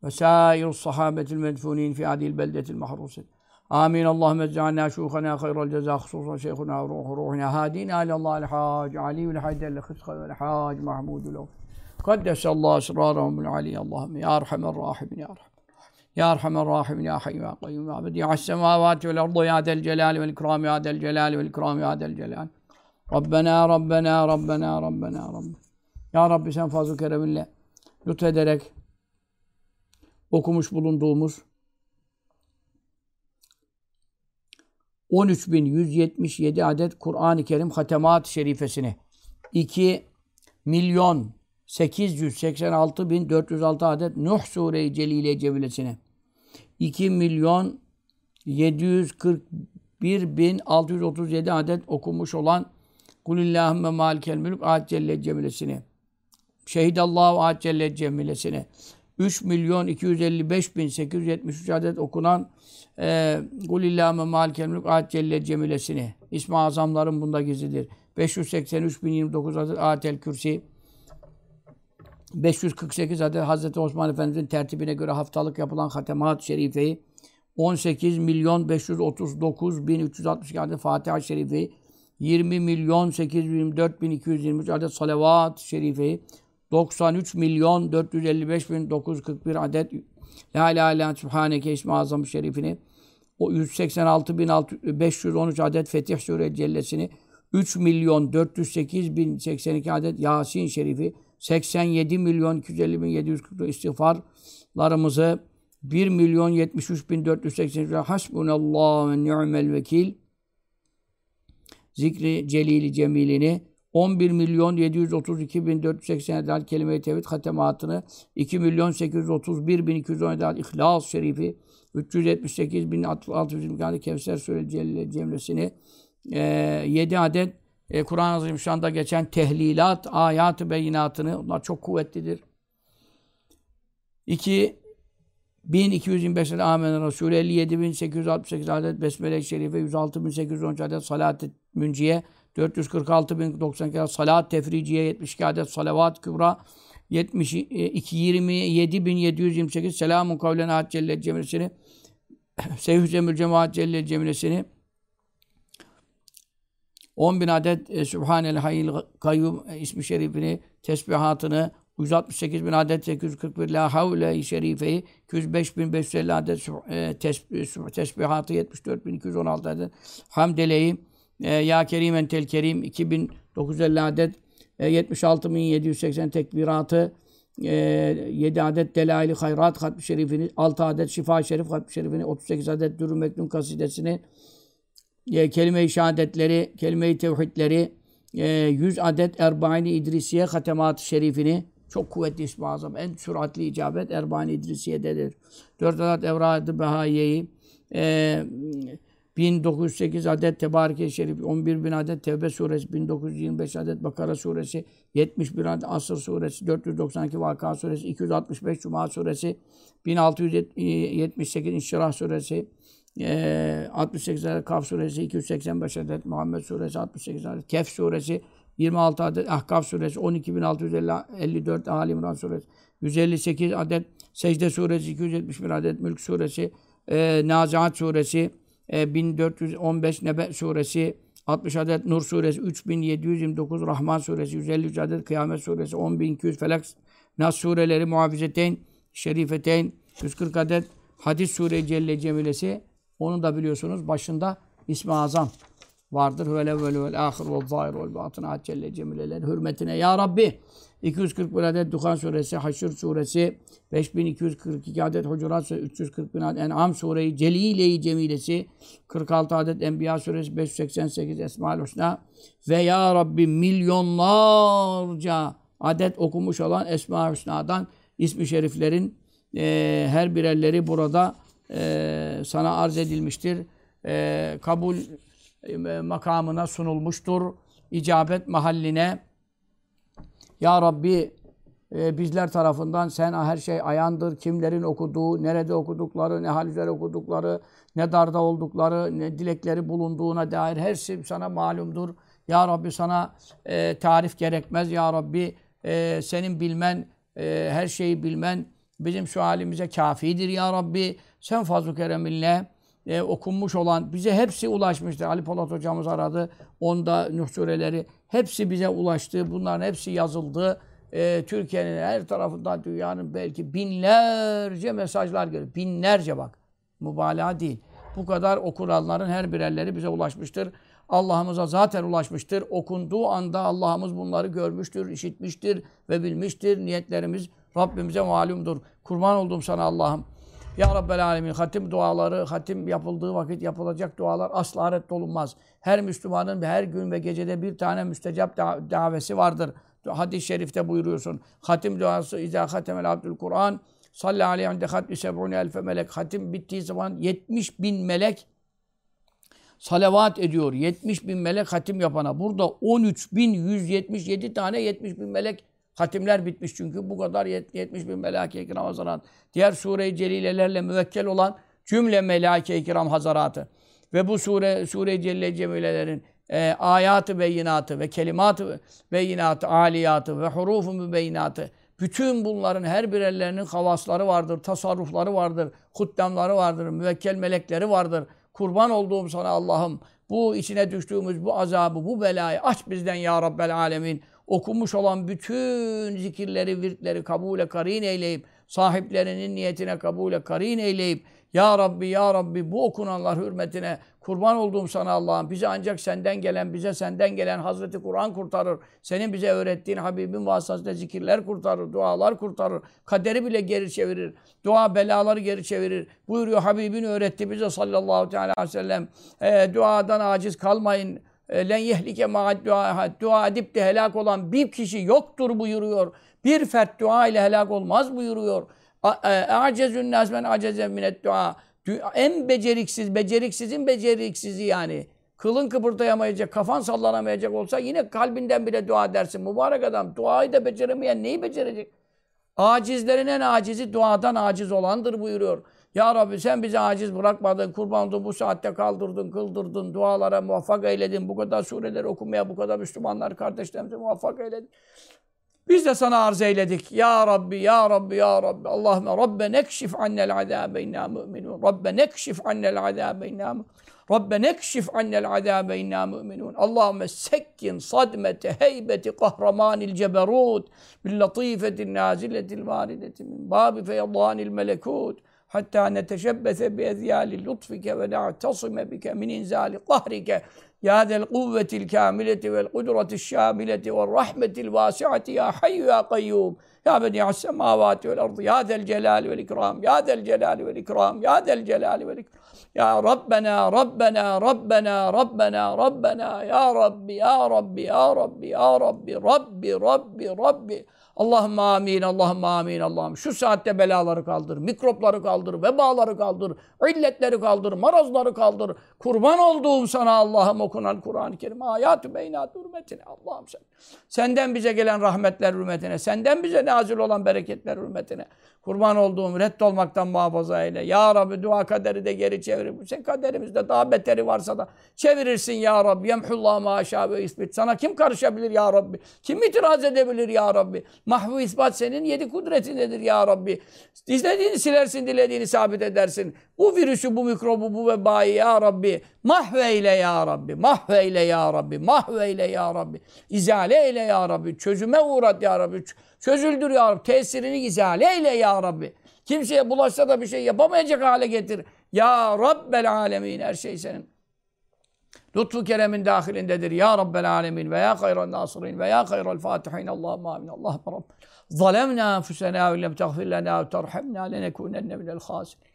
وسائر الصحابة المدفونين في هذه البلدة المحروسة. آمين. اللهم اجعلنا شيوخنا خير الجزاء خصوصا. شيخنا روح روحنا هادينا إلى الله الحاج علي الحاج الخسخة والحاج محمود له قدس الله أسرارهم العلي اللهم يا أرحم الراحمين يا أرحم Ya Erhamer Rahim, Ya Hayy, Ya Kayyum, Ya Abed, Ya As-Semavati vel Ardu, Ya Del Celal vel İkram, Ya Del Celal vel İkram, Ya Del Celal. Rabbena, Rabbena, Rabbena, Rabbena, Rabbena. Ya Rabbi sen fazl-ı kereminle lütfederek okumuş bulunduğumuz 13.177 adet Kur'an-ı Kerim hatemat şerifesini 2 milyon 886.406 adet Nuh Sure-i Celile Cevillesini 2 milyon 741.637 adet okumuş olan Kulillahümme malikel mülk Ahad Celle Cemilesini Şehidallahu Ahad Celle Cemilesini 3 milyon 255.873 adet okunan e, Kulillahümme malikel mülk Ahad Celle Cemilesini İsmi azamların bunda gizlidir. 583.029 adet Atel Kürsi 548 adet Hazreti Osman Efendimiz'in tertibine göre haftalık yapılan hatemat-ı şerifeyi 18 milyon 539 bin 362 adet Fatiha-i Şerife'yi 20 milyon 824 bin 223 adet salavat-ı şerifeyi 93 milyon 455 bin 941 adet La ilahe illallah Sübhaneke İsmi Azam-ı Şerifini o 186 bin 513 adet Fetih Sure Cellesini 3 milyon 408 bin 82 adet Yasin Şerifi 87 milyon 250 bin 740 istiğfarlarımızı 1 milyon 73 bin 483 hasbunallah ve ni'mel vekil zikri celili cemilini 11 milyon 732 bin 480 adet kelime-i tevhid hatematını 2 milyon 831 bin 210 adet ihlas şerifi 378 bin 620 adet Kevser Suresi Cemlesini 7 adet e, Kur'an-ı Azimüşşan'da geçen tehlilat, ayat-ı beyinatını, onlar çok kuvvetlidir. 2 1225 adet Amener Resulü, 57.868 adet Besmele-i Şerife, 106.813 adet Salat-ı Münciye, 446.092 adet Salat Tefriciye, 72 adet Salavat Kübra, 72, 27.728 Selamun Kavlen Ahad Celle Cemilesini, Sevhü Cemil Cemaat Celle Cemilesini, 10 bin adet e, Sübhanel Hayyil Kayyum e, ismi şerifini, tesbihatını, 168 bin adet 841 La Havle-i Şerife'yi, 205 bin 550 adet e, tesbih, tesbihatı, 74 bin 216 adet. Hamdele'yi, e, Ya Kerim Entel Kerim, 2950 adet, e, 76 bin 780 tekbiratı, e, 7 adet Delail-i Hayrat Hatmi Şerifini, 6 adet Şifa Şerif Hatmi Şerifini, 38 adet Dürü Meknun Kasidesini, e, kelime-i şehadetleri, kelime-i tevhidleri, e, 100 adet Erbain-i İdrisiye hatemat-ı şerifini, çok kuvvetli ismi azam, en süratli icabet Erbain-i İdrisiye'dedir. 4 adet Evrad-ı Behayiye'yi, e, 1908 adet Tebareke Şerif, 11 bin adet Tevbe Suresi, 1925 adet Bakara Suresi, 71 adet Asr Suresi, 492 Vaka Suresi, 265 Cuma Suresi, 1678 İnşirah Suresi, e, 68 adet Kaf suresi, 285 adet Muhammed suresi, 68 adet Kehf suresi, 26 adet Ahkaf suresi, 12.654 Ali İmran suresi, 158 adet Secde suresi, 271 adet Mülk suresi, e, Nazihat suresi, e, 1415 Nebe suresi, 60 adet Nur suresi, 3729 Rahman suresi, 153 adet Kıyamet suresi, 10200 Felak Nas sureleri, Muhafizeteyn, Şerifeteyn, 140 adet Hadis sure Celle Cemilesi, onu da biliyorsunuz başında İsmi Azam vardır. Vel evvel vel ahir vel zahir vel batın ad celle cemilelerin hürmetine. Ya Rabbi 241 adet Duhan suresi, Haşr suresi, 5242 adet Hucurat suresi, 340 bin adet En'am sureyi, Celile-i Cemilesi, 46 adet Enbiya suresi, 588 Esma-ül Hüsna ve Ya Rabbi milyonlarca adet okumuş olan Esma-ül Hüsna'dan ismi şeriflerin e, her birerleri burada e, sana arz edilmiştir. E, kabul e, makamına sunulmuştur. İcabet mahalline Ya Rabbi e, bizler tarafından sen her şey ayandır. Kimlerin okuduğu, nerede okudukları, ne hal üzere okudukları, ne darda oldukları, ne dilekleri bulunduğuna dair her şey sana malumdur. Ya Rabbi sana e, tarif gerekmez. Ya Rabbi e, senin bilmen, e, her şeyi bilmen bizim şu halimize kafidir ya Rabbi. Sen fazl-ı kereminle e, okunmuş olan, bize hepsi ulaşmıştır. Ali Polat hocamız aradı. Onda Nuh sureleri hepsi bize ulaştı. Bunların hepsi yazıldı. E, Türkiye'nin her tarafından dünyanın belki binlerce mesajlar geliyor. Binlerce bak. Mübalağa değil. Bu kadar okuranların her birerleri bize ulaşmıştır. Allah'ımıza zaten ulaşmıştır. Okunduğu anda Allah'ımız bunları görmüştür, işitmiştir ve bilmiştir. Niyetlerimiz Rabbimize malumdur. Kurban oldum sana Allah'ım. Ya Rabbel Alemin hatim duaları, hatim yapıldığı vakit yapılacak dualar asla reddolunmaz. Her Müslümanın her gün ve gecede bir tane müstecap davesi vardır. Hadis-i şerifte buyuruyorsun. Hatim duası İzâ hatemel abdül Kur'an salli aleyhi inde hatmi seb'une elfe melek. Hatim bittiği zaman 70 bin melek salavat ediyor. 70 bin melek hatim yapana. Burada 13.177 tane 70 bin melek hatimler bitmiş çünkü bu kadar 70 bin melaike-i kiram hazarat. Diğer sure-i celilelerle müvekkel olan cümle melaike-i kiram hazaratı. Ve bu sure, sure-i celile cemilelerin e, ayatı beyinatı ve kelimatı beyinatı, aliyatı ve hurufu mübeyinatı bütün bunların her birerlerinin havasları vardır, tasarrufları vardır, huddamları vardır, müvekkel melekleri vardır. Kurban olduğum sana Allah'ım bu içine düştüğümüz bu azabı, bu belayı aç bizden ya Rabbel Alemin. Okumuş olan bütün zikirleri, virtleri kabule karin eyleyip, sahiplerinin niyetine kabule karin eyleyip, Ya Rabbi, Ya Rabbi bu okunanlar hürmetine kurban olduğum sana Allah'ım. Bize ancak senden gelen, bize senden gelen Hazreti Kur'an kurtarır. Senin bize öğrettiğin Habibin vasıtasıyla zikirler kurtarır, dualar kurtarır. Kaderi bile geri çevirir. Dua belaları geri çevirir. Buyuruyor Habibin öğretti bize sallallahu teala aleyhi ve sellem. E, duadan aciz kalmayın. E, len yehlike ma'ad dua, dua edip de helak olan bir kişi yoktur buyuruyor. Bir fert dua ile helak olmaz buyuruyor. E, acezün nas men minet dua. En beceriksiz, beceriksizin beceriksizi yani. Kılın kıpırdayamayacak, kafan sallanamayacak olsa yine kalbinden bile dua edersin. Mübarek adam duayı da beceremeyen neyi becerecek? Acizlerin en acizi duadan aciz olandır buyuruyor. Ya Rabbi sen bizi aciz bırakmadın, kurban oldun, bu saatte kaldırdın, kıldırdın, dualara muvaffak eyledin, bu kadar sureleri okumaya, bu kadar Müslümanlar kardeşlerimize muvaffak eyledin. Biz de sana arz eyledik. Ya Rabbi, Ya Rabbi, Ya Rabbi. Allahümme Rabbe nekşif annel azâbe innâ mü'minûn. Rabbe nekşif annel azâbe innâ Rabbe nekşif annel azâbe innâ mü'minûn. Allahümme sekkin sadmete heybeti kahramanil ceberut bil latifetin naziletil varideti min babi feyadânil melekût hatta neteşebbese bi ezyâli lütfike ve na'tasime bike min inzâli kahrike ya del kuvvetil kamileti vel kudreti şamileti ve rahmetil vasiati ya hayyu ya kayyum ya bedi'as semavati vel ardı ya del celali vel ikram ya del celali vel ikram ya del celali vel ikram ya Rabbena Rabbena Rabbena Rabbena Rabbena ya Rabbi ya Rabbi Allahümme amin, Allahümme amin, Allah'ım. Şu saatte belaları kaldır, mikropları kaldır, vebaları kaldır, illetleri kaldır, marazları kaldır. Kurban olduğum sana Allah'ım okunan Kur'an-ı Kerim. Hayatü beynat hürmetine Allah'ım sen. Senden bize gelen rahmetler hürmetine, senden bize nazil olan bereketler hürmetine. Kurban olduğum reddolmaktan muhafaza eyle. Ya Rabbi dua kaderi de geri çevir. Sen kaderimizde daha beteri varsa da çevirirsin ya Rabbi. Yemhullah maşa ve isbit. Sana kim karışabilir ya Rabbi? Kim itiraz edebilir ya Rabbi? Mahvu ispat senin yedi kudretindedir ya Rabbi. İstediğini silersin, dilediğini sabit edersin. Bu virüsü, bu mikrobu, bu vebayı ya Rabbi mahveyle ya Rabbi, mahveyle ya Rabbi, mahveyle ya Rabbi. İzale eyle ya Rabbi, çözüme uğrat ya Rabbi. Çözüldür ya Rabbi, tesirini izale eyle ya Rabbi. Kimseye bulaşsa da bir şey yapamayacak hale getir. Ya Rabbel alemin, her şey senin. Lütfu keremin dahilindedir. Ya Rabbel alemin ve ya hayran nasirin ve ya hayral fatihin. Allahümme amin. Allahümme Rabb. Zalemna enfusena ve lem teğfir lena ve terhamna lenekunenne minel khasirin.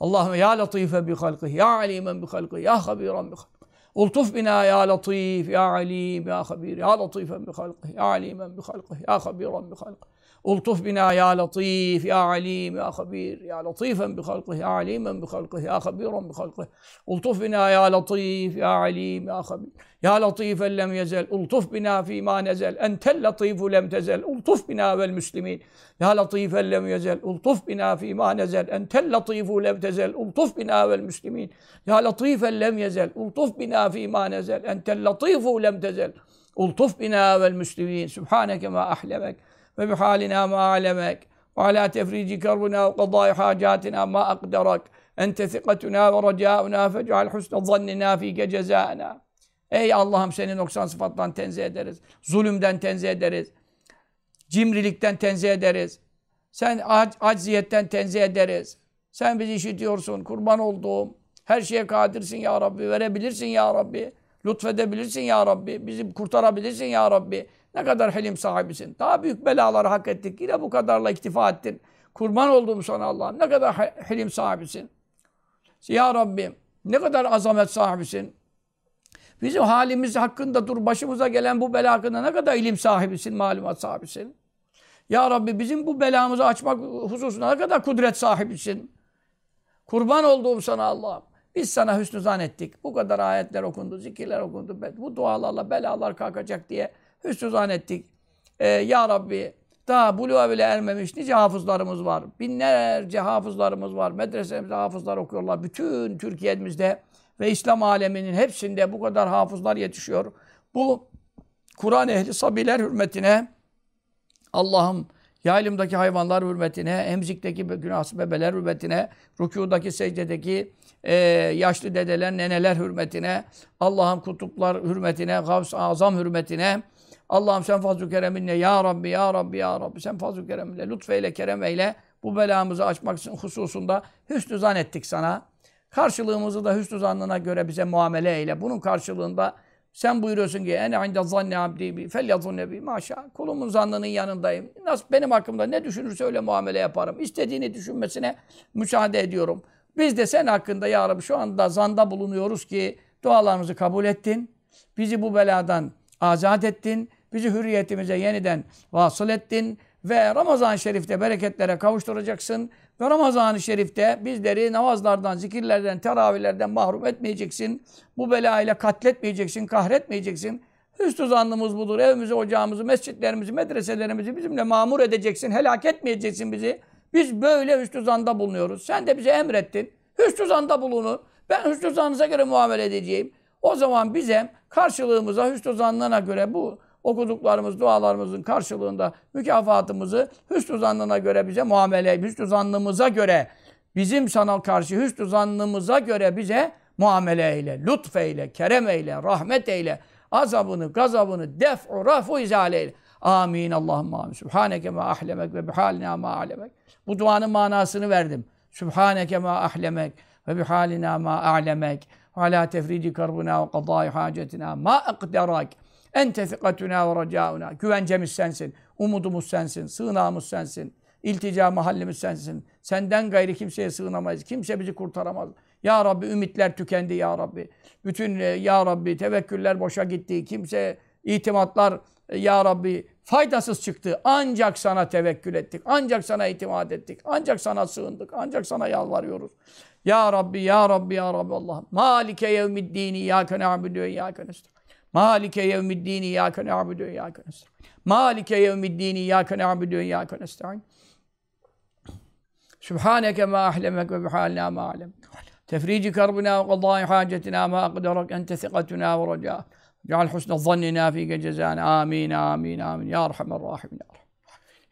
Allahümme ya latife bi halkih, ya alimen bi halkih, ya habiran bi halkih. Ultuf bina ya latif, ya alim, ya habir, ya latifen bi halkih, ya alimen bi halkih, ya habiran bi halkih. ألطف بنا يا لطيف يا عليم يا خبير يا لطيفا بخلقه يا عليما بخلقه يا خبيرا بخلقه. ألطف بنا يا لطيف يا عليم يا خبير. يا لطيفا لم يزل ألطف بنا فيما نزل. أنت اللطيف لم تزل ألطف بنا والمسلمين. يا لطيفا لم يزل ألطف بنا فيما نزل. أنت اللطيف لم تزل ألطف بنا والمسلمين. يا لطيفا لم يزل ألطف بنا فيما نزل. أنت اللطيف لم تزل ألطف بنا والمسلمين. سبحانك ما أحلمك. ve bi halina ma alemek ve ala tefrici kerbuna ve qadai hacatina ma akderak ente sikatuna ve racauna fecal husne zannina fike cezaena Ey Allah'ım seni noksan sıfattan tenzih ederiz. Zulümden tenzih ederiz. Cimrilikten tenzih ederiz. Sen ac acziyetten tenzih ederiz. Sen bizi işitiyorsun. Kurban olduğum. Her şeye kadirsin ya Rabbi. Verebilirsin ya Rabbi. Lütfedebilirsin ya Rabbi. Bizi kurtarabilirsin ya Rabbi. Ne kadar hilim sahibisin. Daha büyük belaları hak ettik. Yine bu kadarla iktifa ettin. Kurban olduğum sana Allah'ım. Ne kadar hilim sahibisin. Ya Rabbi ne kadar azamet sahibisin. Bizim halimiz hakkında dur başımıza gelen bu bela hakkında ne kadar ilim sahibisin, malumat sahibisin. Ya Rabbi bizim bu belamızı açmak hususunda ne kadar kudret sahibisin. Kurban olduğum sana Allah'ım. Biz sana hüsnü zan ettik. Bu kadar ayetler okundu, zikirler okundu. Bu dualarla belalar kalkacak diye hüsnü zan ettik. Ee, ya Rabbi daha buluğa bile ermemiş nice hafızlarımız var. Binlerce hafızlarımız var. Medresemizde hafızlar okuyorlar. Bütün Türkiye'mizde ve İslam aleminin hepsinde bu kadar hafızlar yetişiyor. Bu Kur'an ehli sabiler hürmetine Allah'ım yaylımdaki hayvanlar hürmetine, emzikteki günahsız bebeler hürmetine, rükudaki secdedeki e, yaşlı dedeler, neneler hürmetine, Allah'ım kutuplar hürmetine, Gavs-ı Azam hürmetine, Allah'ım sen fazl-ı kereminle ya Rabbi ya Rabbi ya Rabbi sen fazl-ı kereminle lütfeyle kerem eyle bu belamızı açmak hususunda hüsnü zan ettik sana. Karşılığımızı da hüsnü zannına göre bize muamele eyle. Bunun karşılığında sen buyuruyorsun ki ene inde zanni abdi bi felyazunne bi maşa. Kulumun zannının yanındayım. Nasıl benim hakkımda ne düşünürse öyle muamele yaparım. İstediğini düşünmesine müsaade ediyorum. Biz de sen hakkında ya Rabbi şu anda zanda bulunuyoruz ki dualarımızı kabul ettin. Bizi bu beladan azat ettin. Bizi hürriyetimize yeniden vasıl ettin. Ve Ramazan-ı Şerif'te bereketlere kavuşturacaksın. Ve Ramazan-ı Şerif'te bizleri namazlardan, zikirlerden, teravihlerden mahrum etmeyeceksin. Bu belayla katletmeyeceksin, kahretmeyeceksin. Hüsnü zannımız budur. Evimizi, ocağımızı, mescitlerimizi, medreselerimizi bizimle mamur edeceksin. Helak etmeyeceksin bizi. Biz böyle hüsnü zanda bulunuyoruz. Sen de bize emrettin. Hüsnü zanda bulunun. Ben hüsnü zannınıza göre muamele edeceğim. O zaman bize karşılığımıza hüsnü zannına göre bu okuduklarımız, dualarımızın karşılığında mükafatımızı hüsnü zannına göre bize muamele, hüsnü zannımıza göre bizim sana karşı hüsnü zannımıza göre bize muamele eyle, lütfeyle, kerem eyle, rahmet eyle, azabını, gazabını, def'u, rafu izale eyle. Amin. Allahümme amin. Sübhaneke ma ahlemek ve bihalina ma alemek. Bu duanın manasını verdim. Sübhaneke ma ahlemek ve bihalina ma a'lemek. Ve ala tefrici karbına ve kadai hacetina ma akderak. Ente fikatuna ve racauna. Güvencemiz sensin. Umudumuz sensin. Sığınağımız sensin. İltica mahallimiz sensin. Senden gayri kimseye sığınamayız. Kimse bizi kurtaramaz. Ya Rabbi ümitler tükendi ya Rabbi. Bütün e, ya Rabbi tevekküller boşa gitti. Kimse itimatlar e, ya Rabbi faydasız çıktı. Ancak sana tevekkül ettik. Ancak sana itimat ettik. Ancak sana sığındık. Ancak sana yalvarıyoruz. Ya Rabbi, Ya Rabbi, Ya Rabbi Allah'ım. Malike yevmiddini, İyyâke na'budu ve İyyâke nestaîn. Malike yevmiddini, İyyâke na'budu ve İyyâke nestaîn. Malike yevmiddini, İyyâke na'budu ve İyyâke nestaîn. Sübhaneke ma ahlemek ve bihalina ma alem. Tefrici karbina ve qadâi hacetina ma akderek ente thikatuna ve racâ. Ceal husne zannina fîke cezâne. Amin, amin, amin. Ya Rahman Rahim. Ya Rahman.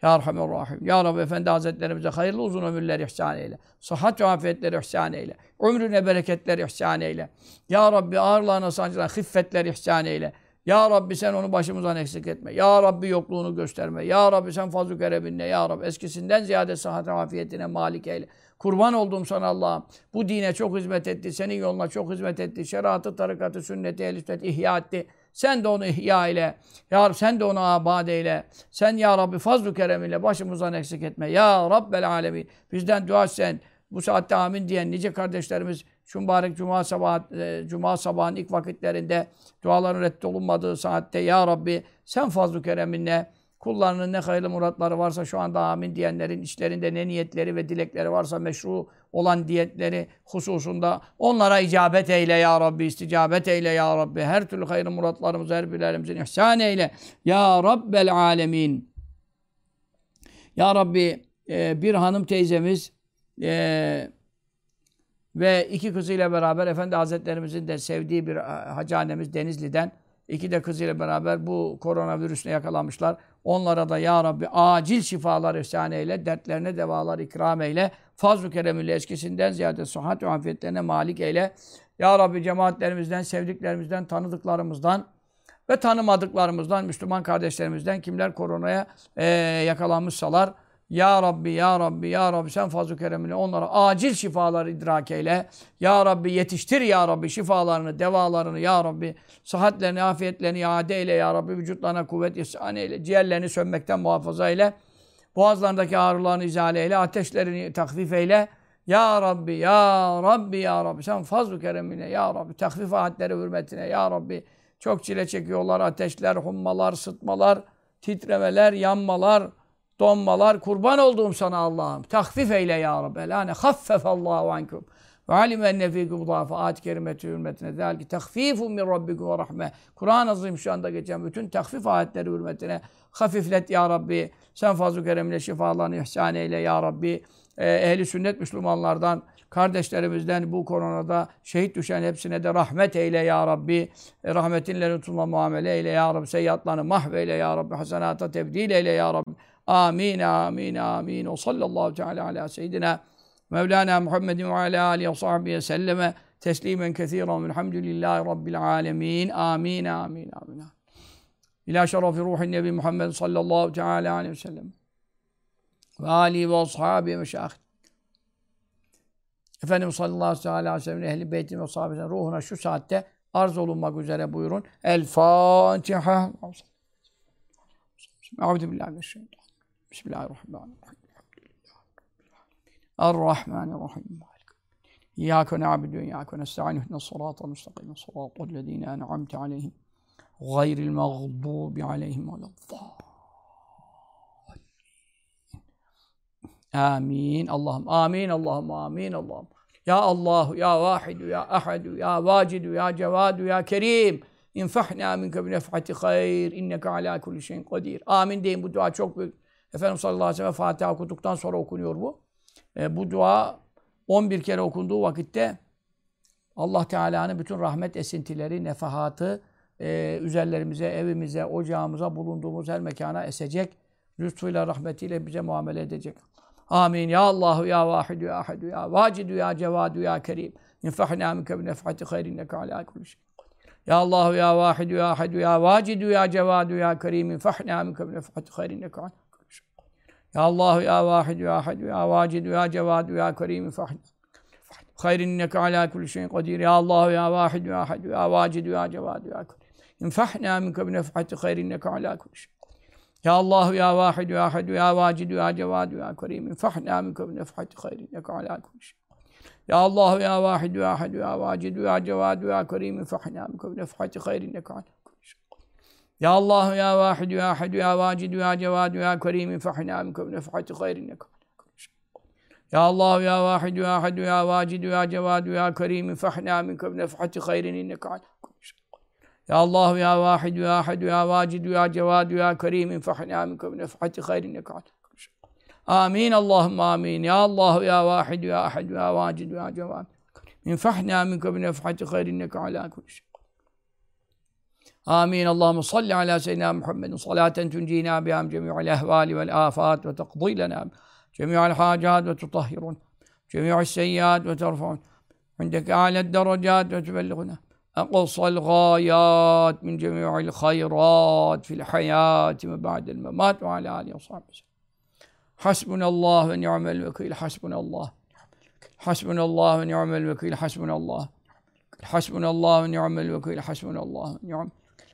Ya Rahman Rahim. Ya Rabbi Efendi Hazretlerimize hayırlı uzun ömürler ihsan eyle. Sıhhat ve afiyetler ihsan eyle. Ömrüne bereketler ihsan eyle. Ya Rabbi ağırlarına sancılan hiffetler ihsan eyle. Ya Rabbi sen onu başımızdan eksik etme. Ya Rabbi yokluğunu gösterme. Ya Rabbi sen fazl-ı kereminle. Ya Rabbi eskisinden ziyade sıhhat afiyetine malik eyle. Kurban olduğum sana Allah'ım. Bu dine çok hizmet etti. Senin yoluna çok hizmet etti. Şeriatı, tarikatı, sünneti, sünnet ihya etti. Sen de onu ihya ile. Ya Rabbi sen de onu abad eyle. Sen ya Rabbi fazl-ı kereminle başımızdan eksik etme. Ya Rabbel alemin. Bizden dua sen. Bu saatte amin diyen nice kardeşlerimiz şu mübarek cuma sabah e, cuma sabahın ilk vakitlerinde duaların reddolunmadığı saatte ya Rabbi sen fazl-ı kereminle kullarının ne hayırlı muratları varsa şu anda amin diyenlerin içlerinde ne niyetleri ve dilekleri varsa meşru olan diyetleri hususunda onlara icabet eyle ya Rabbi, isticabet eyle ya Rabbi. Her türlü hayırlı muratlarımızı her birlerimizin ihsan eyle. Ya Rabbel alemin. Ya Rabbi e, bir hanım teyzemiz e, ve iki kızıyla beraber Efendi Hazretlerimizin de sevdiği bir hacı annemiz Denizli'den iki de kızıyla beraber bu koronavirüsüne yakalanmışlar. Onlara da Ya Rabbi acil şifalar ihsan eyle, dertlerine devalar ikram eyle, fazl-ı keremiyle eskisinden ziyade sıhhat ve afiyetlerine malik eyle. Ya Rabbi cemaatlerimizden, sevdiklerimizden, tanıdıklarımızdan ve tanımadıklarımızdan, Müslüman kardeşlerimizden kimler koronaya e, yakalanmışsalar, ya Rabbi, Ya Rabbi, Ya Rabbi sen fazl-ı keremine onlara acil şifalar idrak eyle. Ya Rabbi yetiştir Ya Rabbi şifalarını, devalarını Ya Rabbi. Sıhhatlerini, afiyetlerini iade eyle Ya Rabbi. Vücutlarına kuvvet ihsan eyle. Ciğerlerini sönmekten muhafaza eyle. Boğazlarındaki ağrılarını izale eyle. Ateşlerini takvif eyle. Ya Rabbi, Ya Rabbi, Ya Rabbi. Sen fazl-ı keremine Ya Rabbi. Takvif ayetleri hürmetine Ya Rabbi. Çok çile çekiyorlar. Ateşler, hummalar, sıtmalar, titremeler, yanmalar donmalar. Kurban olduğum sana Allah'ım. Tahfif eyle ya Rabbi. Lâne haffefallahu ankum. Ve alim enne fîküm zâfe. Ayet-i kerimeti hürmetine. Zâlki tahfîfun min rabbikum ve rahme. Kur'an-ı Azim şu anda geçen bütün tahfif ayetleri hürmetine hafiflet ya Rabbi. Sen fazl-ı keremle şifalarını ihsan eyle ya Rabbi. Ee, ehli sünnet Müslümanlardan, kardeşlerimizden bu koronada şehit düşen hepsine de rahmet eyle ya Rabbi. E, rahmetinle lütfunla muamele eyle ya Rabbi. Seyyatlarını mahveyle ya Rabbi. Hasenata tebdil eyle ya Rabbi. Amin, amin, amin. Ve sallallahu teala ala seyyidina Mevlana Muhammedin ve ala alihi ve sahbihi selleme teslimen kethiren velhamdülillahi rabbil alemin. Amin, amin, amin. İlâ şerefi ruhin nebi Muhammed sallallahu teala aleyhi ve sellem. Ve alihi ve ashabi meşâhid. Efendimiz sallallahu aleyhi ve sellem ehli beytin ve sahabesinin ruhuna şu saatte arz olunmak üzere buyurun. El Fatiha. Euzu billahi. Bismillahirrahmanirrahim. Errahmanirrahim. İyyâke na'budu ve iyyâke nesta'in. İhdinas sıratal mustakîm. Sıratal lezîne en'amte aleyhim. Gayril mağdûbi aleyhim veleddâllîn. Amin. Allah'ım amin. Allah'ım amin. Allah'ım. Ya Allah, ya Vahidu, ya Ahadu, ya Vacidu, ya Cevadu, ya Kerim. İnfahna minke bi nefhati hayr. İnneke ala kulli şeyin kadir. Amin deyin. Bu dua çok büyük. Efendimiz sallallahu aleyhi ve sellem Fatiha okuduktan sonra okunuyor bu. E, bu dua 11 kere okunduğu vakitte Allah Teala'nın bütün rahmet esintileri, nefahatı e, üzerlerimize, evimize, ocağımıza, bulunduğumuz her mekana esecek. Lütfuyla, rahmetiyle bize muamele edecek. Amin. Ya Allahu, ya Vahidu, ya Ahadu, ya Vacidu, ya Cevadu, ya Kerim. İnfahna minke bi nefhati hayr inneke ala kulli şey. Ya Allahu, ya Vahidu, ya Ahadu, ya Vacidu, ya Cevadu, ya Kerim. İnfahna minke bi nefhati hayr inneke ala ya Allah ya Vahid ya Ahad ya Vacid ya Cevad ya Kerim fahd. Hayr inneke ala kulli şeyin kadir. Ya Allah ya Vahid ya Ahad ya Vacid ya Cevad ya Kerim. İnfahna minke bi nefhati hayr inneke ala kulli şeyin. Ya Allah ya Vahid ya Ahad ya Vacid ya Cevad ya Kerim. İnfahna minke bi nefhati hayr inneke ala kulli şeyin. Ya Allah ya Vahid ya Ahad ya Vacid ya Cevad ya Kerim. İnfahna minke bi nefhati hayr inneke ala ya Allah ya Vahid ya Ahad ya Vacid ya Cevad ya Kerim fahna minke bi nefhati hayrin Ya Allah ya Vahid ya Ahad ya Vacid ya Cevad ya Kerim fahna minke bi nefhati hayrin inneke Ya Allah ya Vahid ya Ahad ya Vacid ya Cevad ya Kerim fahna minke bi nefhati hayrin inneke Amin Allahümme amin. Ya Allah ya Vahid ya Ahad ya Vacid ya Cevad. Min fahna minke bi nefhati hayrin inneke ala kulli şey. آمين. اللهم صل على سيدنا محمد صلاة تنجينا بها من جميع الأهوال والآفات وتقضي لنا جميع الحاجات وتطهرنا جميع السيئات وترفعنا. عندك أعلى الدرجات وتبلغنا. أقصى الغايات من جميع الخيرات في الحياة وبعد الممات وعلى آله وصحبه وسلم. حسبنا الله ونعم الوكيل. حسبنا الله. حسبنا الله ونعم الوكيل. حسبنا الله. حسبنا الله ونعم الوكيل. حسبنا الله ونعم.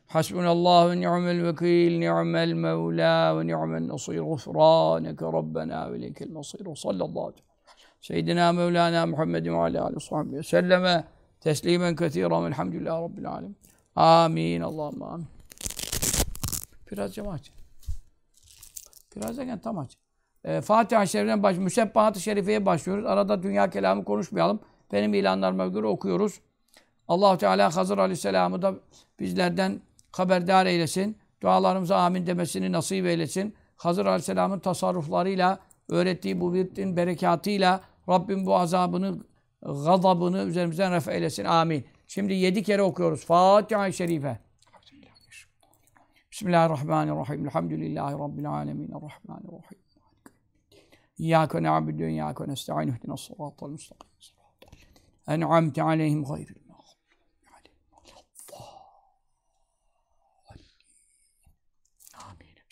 Hasbunallahu ve ni'mel vekil, ni'mel mevla ve ni'mel nasir. Gufraneke Rabbena ve ileykel masir. Sallallahu aleyhi ve sellem. Seyyidina Mevlana Muhammedin ve alâ aleyhi ve sahbihi selleme teslimen kethîran velhamdülillahi rabbil âlem. Amin. Allah'ım amin. Biraz cemaat. Biraz derken tam aç. E, Fatiha Şerif'den baş, Müsebbahat-ı Şerife'ye başlıyoruz. Arada dünya kelamı konuşmayalım. Benim ilanlarıma göre okuyoruz. allah Teala Hazır Aleyhisselam'ı da bizlerden haberdar eylesin. Dualarımıza amin demesini nasip eylesin. Hazır Aleyhisselam'ın tasarruflarıyla, öğrettiği bu virtin berekatıyla Rabbim bu azabını, gazabını üzerimizden ref eylesin. Amin. Şimdi yedi kere okuyoruz. Fatiha-i Şerife. Bismillahirrahmanirrahim. Elhamdülillahi Rabbil alemin. Errahmanirrahim. İyyâke na'budu ve iyyâke nesta'in. İhdina sıratal müstakim. En'amte aleyhim gayril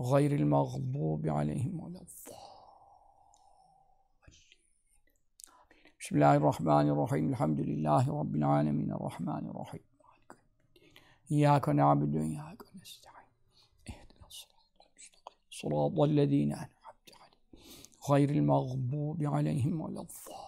غير المغضوب عليهم ولا بسم الله الرحمن الرحيم. الحمد لله رب العالمين. الرحمن الرحيم. إياك نعبد وإياك نستعين. اهدنا الصراط المستقيم. صراط الذين أنعمت عليهم. غير المغضوب عليهم ولا الضالين.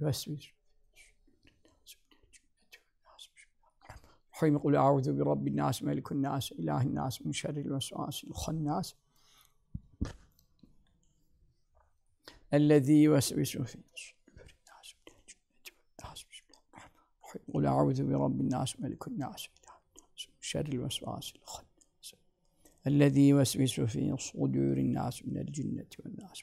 يوسوس حين يقول أعوذ برب الناس ملك الناس إله الناس من شر الوسواس الخناس. الذي يوسوس في صدور الناس قل أعوذ برب الناس ملك الناس إله الناس من شر الوسواس الخناس. الذي يوسوس في صدور الناس من الجنة والناس.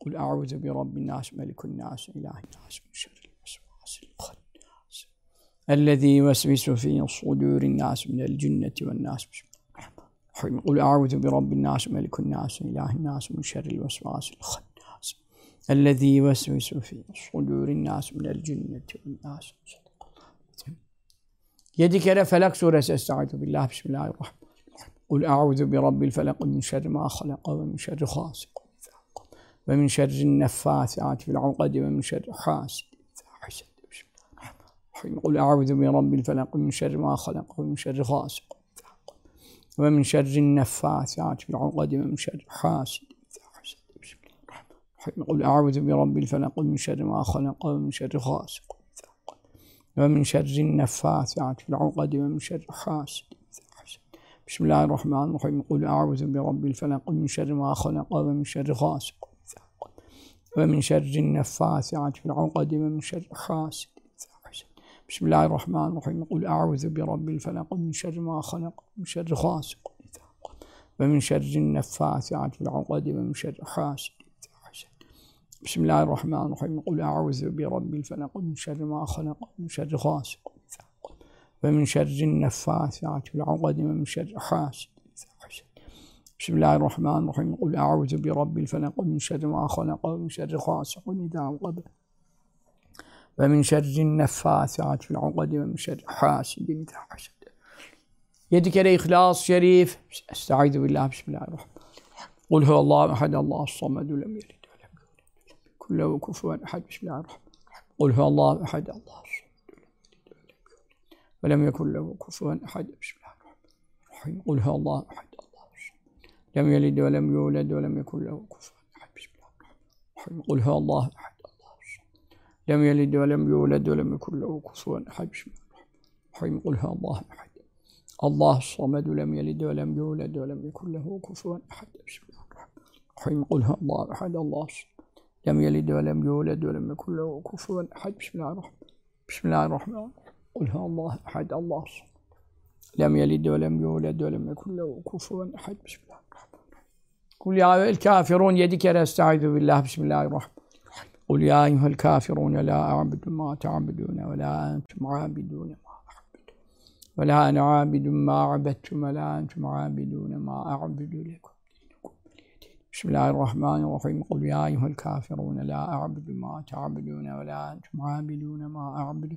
قل أعوذ برب الناس ملك الناس إله الناس من شر الوسواس الخناس الذي يوسوس في صدور الناس من الجنة والناس قل أعوذ برب الناس ملك الناس إله الناس من شر الوسواس الخناس الذي يوسوس في صدور الناس من الجنة والناس Yedi kere Felak suresi Estaizu billah Bismillahirrahmanirrahim. Kul a'udhu bi rabbil felak min şerri ma halaka ve min şerri hasik ومن شر النفاثات في العقد ومن شر حاسد حسد قل أعوذ برب الفلق من شر ما خلق ومن شر غاسق ومن شر النفاثات في العقد ومن شر حاسد قل أعوذ برب الفلق من شر ما خلق ومن شر غاسق ومن شر النفاثات في العقد ومن شر حاسد بسم الله الرحمن الرحيم. قل أعوذ برب الفلق من شر ما خلق ومن شر غاسق ومن شر النفاثات في العقد ومن شر حاسد بسم الله الرحمن الرحيم. قل أعوذ برب الفلق من شر ما خلق ومن شر غاسق ومن شر النفاثات في العقد ومن شر حاسد بسم الله الرحمن الرحيم. قل أعوذ برب الفلق من شر ما خلق ومن شر غاسق ومن شر النفاثات في العقد ومن شر حاسد Bismillahirrahmanirrahim. Kul a'udhu bi rabbil felak min şerri ma halak min şerri hasidin idâ qab. Ve min şerrin neffâsâti fil ukd ve min şerri hasidin idâ hased. Yedi kere İhlas-ı Şerif. Estaizu billah. Bismillahirrahmanirrahim. Kul huvallahu ehad Allahu samedu lem yelid ve lem yulad ve lem yekun lehu kufuven ehad. Bismillahirrahmanirrahim. Kul huvallahu ehad Allahu samedu lem yelid ve lem yulad ve lem yekun lehu kufuven ehad. Bismillahirrahmanirrahim. Kul huvallahu ehad lem yelid ve lem yulad ve lem yekun lehu kufuven ehad. Bismillahirrahmanirrahim. Kul huvallahu ehad Allahu lem yelid ve lem yulad ve lem yekun lehu kufuven ehad. Bismillahirrahmanirrahim. Kul huvallahu ehad. Allah samedu lem yelid ve lem yulad ve lem yekun lehu kufuven ehad. Bismillahirrahmanirrahim. Kul huvallahu ehad. Allah lem yelid ve lem yulad ve lem yekun lehu kufuven ehad. Bismillahirrahmanirrahim. Bismillahirrahmanirrahim. Kul huvallahu لم يلد ولم يولد ولم يكن له كفوا أحد. بسم الله الرحمن الرحيم. قل يا أيها الكافرون يدي كده أستعيذ بالله. بسم الله الرحمن الرحيم. قل يا أيها الكافرون لا أعبد ما تعبدون ولا أنتم عابدون ما أعبد ولا أنا عابد ما عبدتم ولا أنتم عابدون ما أعبد لكم بسم الله الرحمن الرحيم. قل يا أيها الكافرون لا أعبد ما تعبدون ولا أنتم عابدون ما أعبد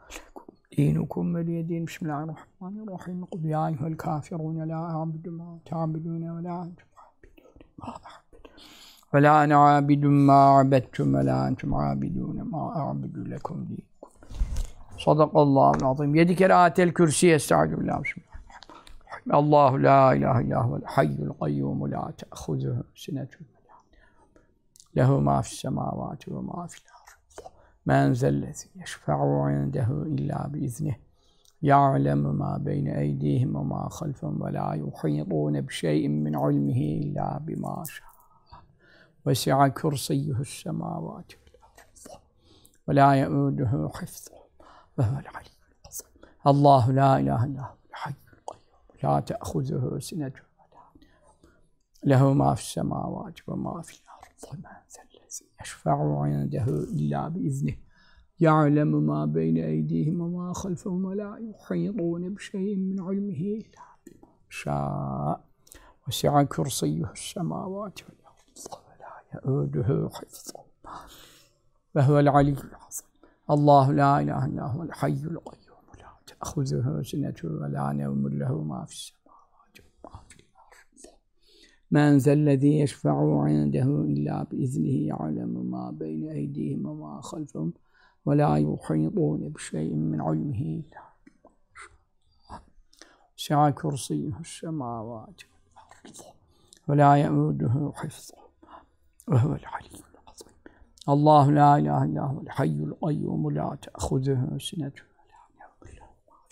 دينكم ولي دين بسم الله الرحمن الرحيم قل يا أيها الكافرون لا أعبد ما تعبدون ولا أنتم عابدون ما أعبد ولا أنا عابد ما عبدتم ولا أنتم عابدون ما أعبد لكم دينكم صدق الله العظيم يدي قراءة الكرسي استعجب بالله بسم الله الله لا إله إلا هو الحي القيوم لا تأخذه سنة ولا له ما في السماوات وما في الأرض من ذا الذي يشفع عنده إلا بإذنه. يعلم ما بين أيديهم وما خلفهم ولا يحيطون بشيء من علمه إلا بما شاء. وسع كرسيه السماوات والأرض ولا يؤوده حفظه وهو العلي العظيم. الله لا إله إلا هو الحي لا تأخذه سنة ولا له ما في السماوات وما في الأرض من ذا يشفع عنده إلا بإذنه. يعلم ما بين أيديهم وما خلفهم ولا يحيطون بشيء من علمه إلا بما شاء. وسع كرسيه السماوات والأرض ولا يؤوده حفظهما. وهو العلي العظيم. الله لا إله إلا هو الحي القيوم. تأخذه سنة ولا نوم له ما في الأرض من ذا الذي يشفع عنده إلا بإذنه يعلم ما بين أيديهم وما خلفهم ولا يحيطون بشيء من علمه إلا سع كرسيه السماوات والأرض ولا يؤوده حفظهما وهو العلي العظيم. الله لا إله إلا هو الحي القيوم لا تأخذه سنة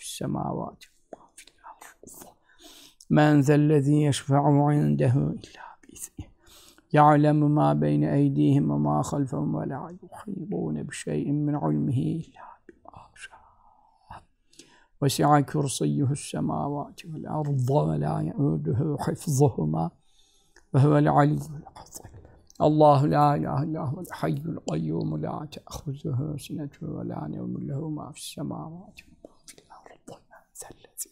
السماوات وما في الأرض من ذا الذي يشفع عنده إلا بإذنه. يعلم ما بين أيديهم وما خلفهم ولا يحيطون بشيء من علمه إلا بما شاء. وسع كرسيه السماوات والأرض ولا يؤوده حفظهما وهو العلي العظيم الله لا إله إلا هو الحي القيوم. لا تأخذه سنة ولا نوم له ما في السماوات وما في الأرض من الذي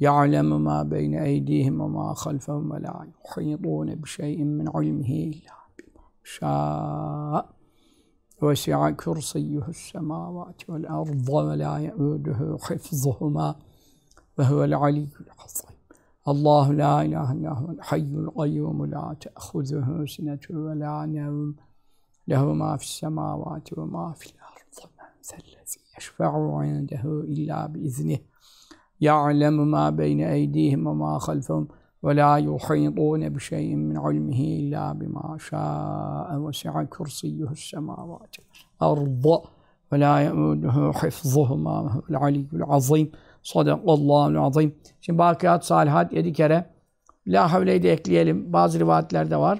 يعلم ما بين أيديهم وما خلفهم ولا يحيطون بشيء من علمه إلا بما شاء. وسع كرسيه السماوات والأرض ولا يؤوده حفظهما وهو العلي العظيم. الله لا إله إلا هو الحي القيوم لا تأخذه سنة ولا نوم. له ما في السماوات وما في الأرض من ذا الذي يشفع عنده إلا بإذنه. يعلم ما بين أيديهم وما خلفهم ولا يحيطون بشيء من علمه إلا بما شاء وسع كرسيه السماوات والأرض ولا يؤوده حفظهما وهو العلي العظيم Sadakallahu azim. Şimdi bakiyat salihat yedi kere. La havleyi de ekleyelim. Bazı rivayetlerde var.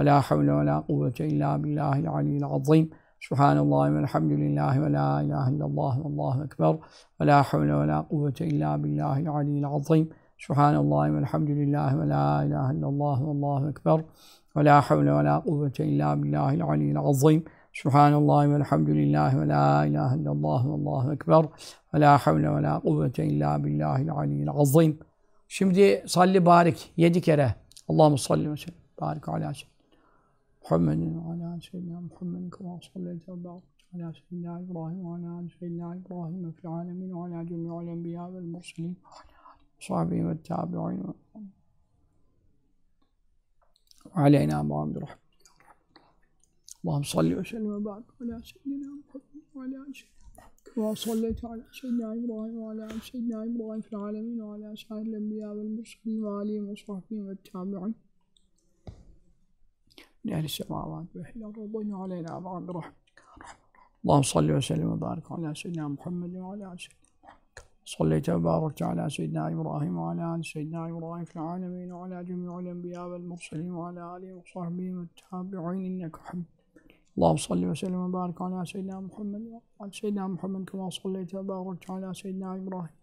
ve la havle ve la kuvvete illa billahil aliyyil azim. Subhanallah ve elhamdülillahi ve la ilahe illallah ve allahu ekber ve la havle ve la kuvvete illa billahil aliyyil azim. Subhanallah ve elhamdülillahi ve la ilahe illallah ve allahu ekber ve la havle ve la kuvvete illa billahil aliyyil azim. Subhanallah ve elhamdülillahi ve la ilahe illallah ve allahu ekber ve la havle ve la kuvvete illa billahil aliyyil azim. Şimdi salli barik yedi kere. Allahu salli ve sellem. Barik ala seyyidina محمد وعلى آل سيدنا محمد كما صليت وبارك على سيدنا إبراهيم وعلى آل سيدنا إبراهيم في العالمين وعلى جميع الأنبياء والمرسلين وعلى آل وصحبه والتابعين. وعلينا امام برحمتك اللهم صل وسلم وبارك على سيدنا محمد وعلى آل سيدنا كما صليت على سيدنا إبراهيم وعلى سيدنا إبراهيم في العالمين وعلى سائر الأنبياء والمرسلين وعليهم وصحبهم والتابعين. من أهل السماوات وأهل الأرض علينا برحمتك اللهم صل وسلم وبارك على سيدنا محمد وعلى محمد. صليت وباركت على سيدنا إبراهيم وعلى آل سيدنا إبراهيم في العالمين وعلى جميع الأنبياء والمرسلين وعلى آله وصحبه والتابعين إنك حميد. اللهم صل وسلم وبارك على سيدنا محمد وعلى سيدنا محمد كما صليت وباركت على سيدنا إبراهيم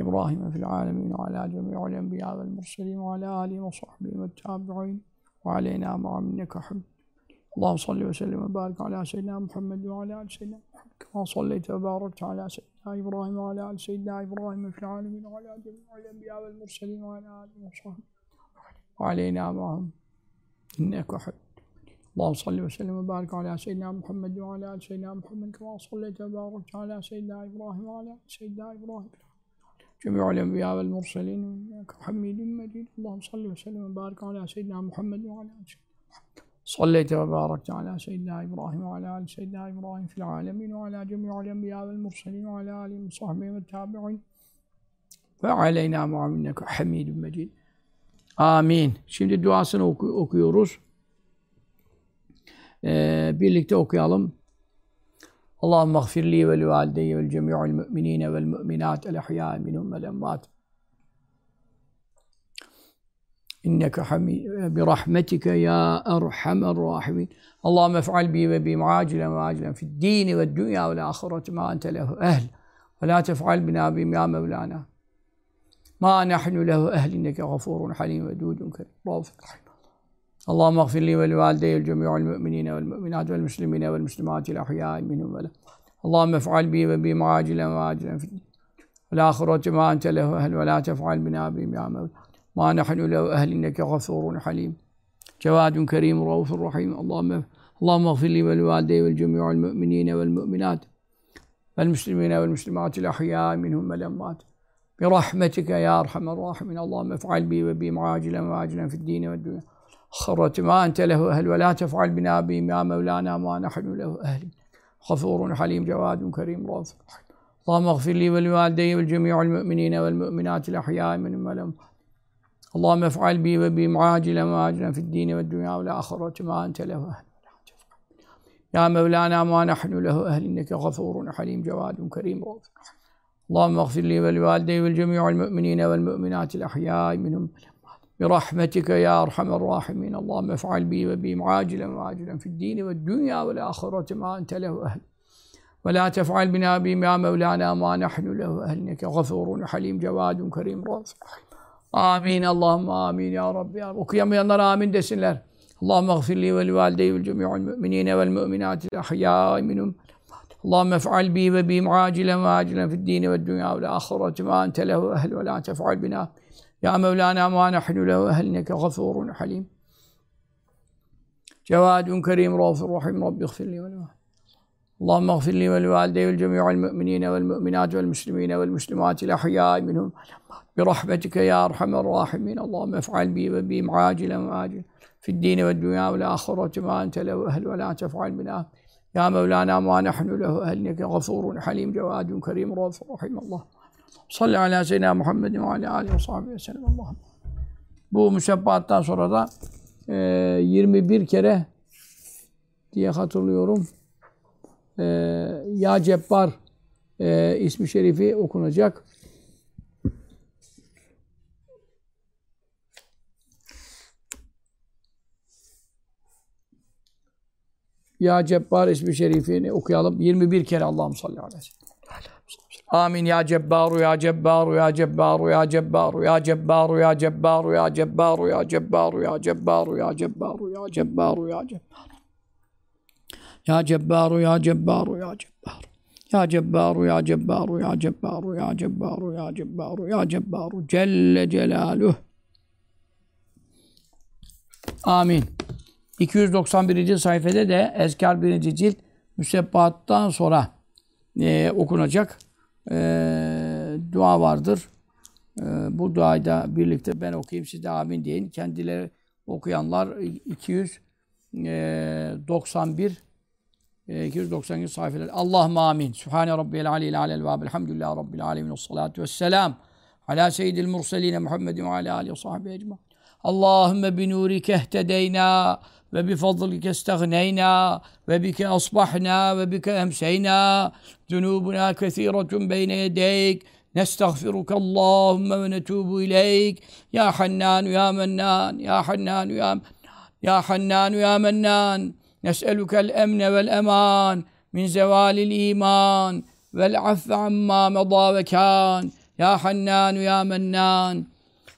إبراهيم في العالمين وعلى جميع الأنبياء والمرسلين وعلى آله وصحبه والتابعين. وعلينا معهم إنك حميد اللهم صل وسلم وبارك على سيدنا محمد وعلى آل سيدنا محمد كما صليت وباركت على سيدنا إبراهيم وعلى آل سيدنا إبراهيم في العالمين وعلى جميع الأنبياء والمرسلين وعلى آله وصحبه وعلينا معهم. إنك حميد اللهم صل وسلم وبارك على سيدنا محمد وعلى آل سيدنا محمد كما صليت وباركت على سيدنا إبراهيم وعلى آل سيدنا إبراهيم. جميع الانبياء والمرسلين انك حميد مجيد اللهم صل وسلم وبارك على سيدنا محمد وعلى ال سيدنا محمد صليت وباركت على سيدنا ابراهيم وعلى ال سيدنا ابراهيم في العالمين وعلى جميع الانبياء والمرسلين وعلى اله وصحبه والتابعين فعلينا معهم انك حميد مجيد Amin. Şimdi duasını oku okuyoruz. Ee, birlikte okuyalım. Allahümme gfirli ve li valideyye vel cemi'ul müminine vel müminat el ahyâ minhum vel emvât. İnneke hamid bi rahmetike ya erhamer rahimin. Allahümme ef'al bi ve bi acilen ve acilen fid dini ve dünya ve ahireti ma ente lehu ehl. Ve la tef'al bina bim ya Mevlana. اللهم اغفر لي ولوالدي الجميع المؤمنين والمؤمنات والمسلمين والمسلمات الأحياء منهم ولا اللهم افعل بي وبي معاجلا وآجلا في والآخرة ما أنت له أهل ولا تفعل بنا بهم يا مولانا ما نحن له أهل إنك غفور حليم. جواد كريم رؤوف رحيم. اللهم اللهم اغفر لي ولوالدي والجميع المؤمنين والمؤمنات والمسلمين والمسلمات الأحياء منهم والأموات. برحمتك يا أرحم الراحمين. اللهم افعل بي وبهم عاجلا وعاجلا في الدين والدنيا. خرت ما أنت له أهل ولا تفعل بنا بهم يا مولانا ما نحن له أهل. غفور حليم جواد كريم رحيم اللهم اغفر لي ولوالدي والجميع المؤمنين والمؤمنات الأحياء منهم والأموات اللهم افعل بي وبهم عاجلا وآجلا في الدين والدنيا والآخرة ما أنت له أهل يا مولانا ما نحن له أهل إنك غفور حليم جواد كريم رؤوف اللهم اغفر لي ولوالدي والجميع المؤمنين والمؤمنات الأحياء منهم. برحمتك يا أرحم الراحمين. اللهم افعل بي وبهم عاجلا وعاجلا في الدين والدنيا والآخرة ما أنت له أهل. ولا تفعل بنا بهم يا مولانا ما نحن له أهل. إنك غفور حليم جواد كريم رأس آمين. اللهم آمين يا رب. يا رب. وكيما ينرى آمين دسنلر اللهم اغفر لي ولوالدي والجميع المؤمنين والمؤمنات الأحياء منهم. اللهم افعل بي وبهم عاجلا وعاجلا في الدين والدنيا والآخرة ما أنت له أهل. ولا تفعل بنا Mevlana ma nahnu lehu ehl inneke gafurun halim. Cevadun kerim rafir rahim Rabbi gfirli ve livalideyhi. اللهم اغفر لي ولوالدي والجميع المؤمنين والمؤمنات والمسلمين والمسلمات الأحياء منهم. برحمتك يا أرحم الراحمين. اللهم افعل بي وبهم عاجلا وآجلا. في الدين والدنيا والآخرة ما أنت له أهل ولا تفعل بنا. يا مولانا ما نحن له أهل غفور حليم. جواد كريم رؤوف رحيم الله Salli ala seyyidina Muhammedin ve ala alihi ve sahibi ve sellem. Allah'ım. Bu müsebbahattan sonra da e, 21 kere diye hatırlıyorum. E, ya Cebbar e, ismi şerifi okunacak. Ya Cebbar ismi şerifini okuyalım. 21 kere Allah'ım salli aleyhi ve sellem. Amin ya Cebbaru ya Cebbaru ya Cebbaru ya Cebbaru ya Cebbaru ya Cebbaru ya Cebbaru ya Cebbaru ya Cebbaru ya Cebbaru ya Cebbaru ya Cebbaru Ya Cebbaru ya Cebbaru ya Cebbaru Ya Cebbaru ya Cebbaru ya Cebbaru ya Cebbaru ya Cebbaru ya Cebbaru Celle Celaluhu Amin. 291. sayfada de Ezkar 1. cilt müsebbahattan sonra e, okunacak e, dua vardır. E, bu duayı da birlikte ben okuyayım, siz de amin deyin. Kendileri okuyanlar 291 e, 292 sayfeler. Allahümme amin. Sübhane Rabbiyel Aleyhi Alel ve Elhamdülillah Rabbil Alemin. Salatu vesselam. Ala seyyidil murseline Muhammedin ve ala alihi ve sahbihi ecmaîn. Allahümme bi nurike ehtedeyna ve bike asbahna ve bike emseyna zunubuna kethiretun beyne yedeyk نستغفرك اللهم ونتوب إليك. يا حنان يا منان يا حنان يا يا حنان يا منان. نسألك الأمن والأمان من زوال الإيمان. والعفو عما مضى وكان. يا حنان يا منان.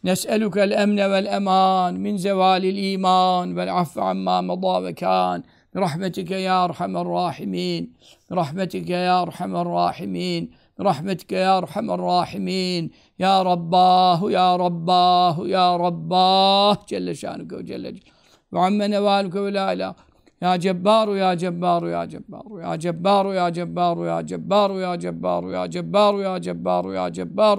نسألك الأمن والأمان من زوال الإيمان والعفو عما مضى وكان برحمتك يا أرحم الراحمين برحمتك يا أرحم الراحمين برحمتك يا أرحم الراحمين يا رباه يا رباه يا رباه جل شانك وجل جلاله وعم نوالك ولا إله يا جبار يا جبار يا جبار يا جبار يا جبار يا جبار يا جبار يا جبار يا جبار يا جبار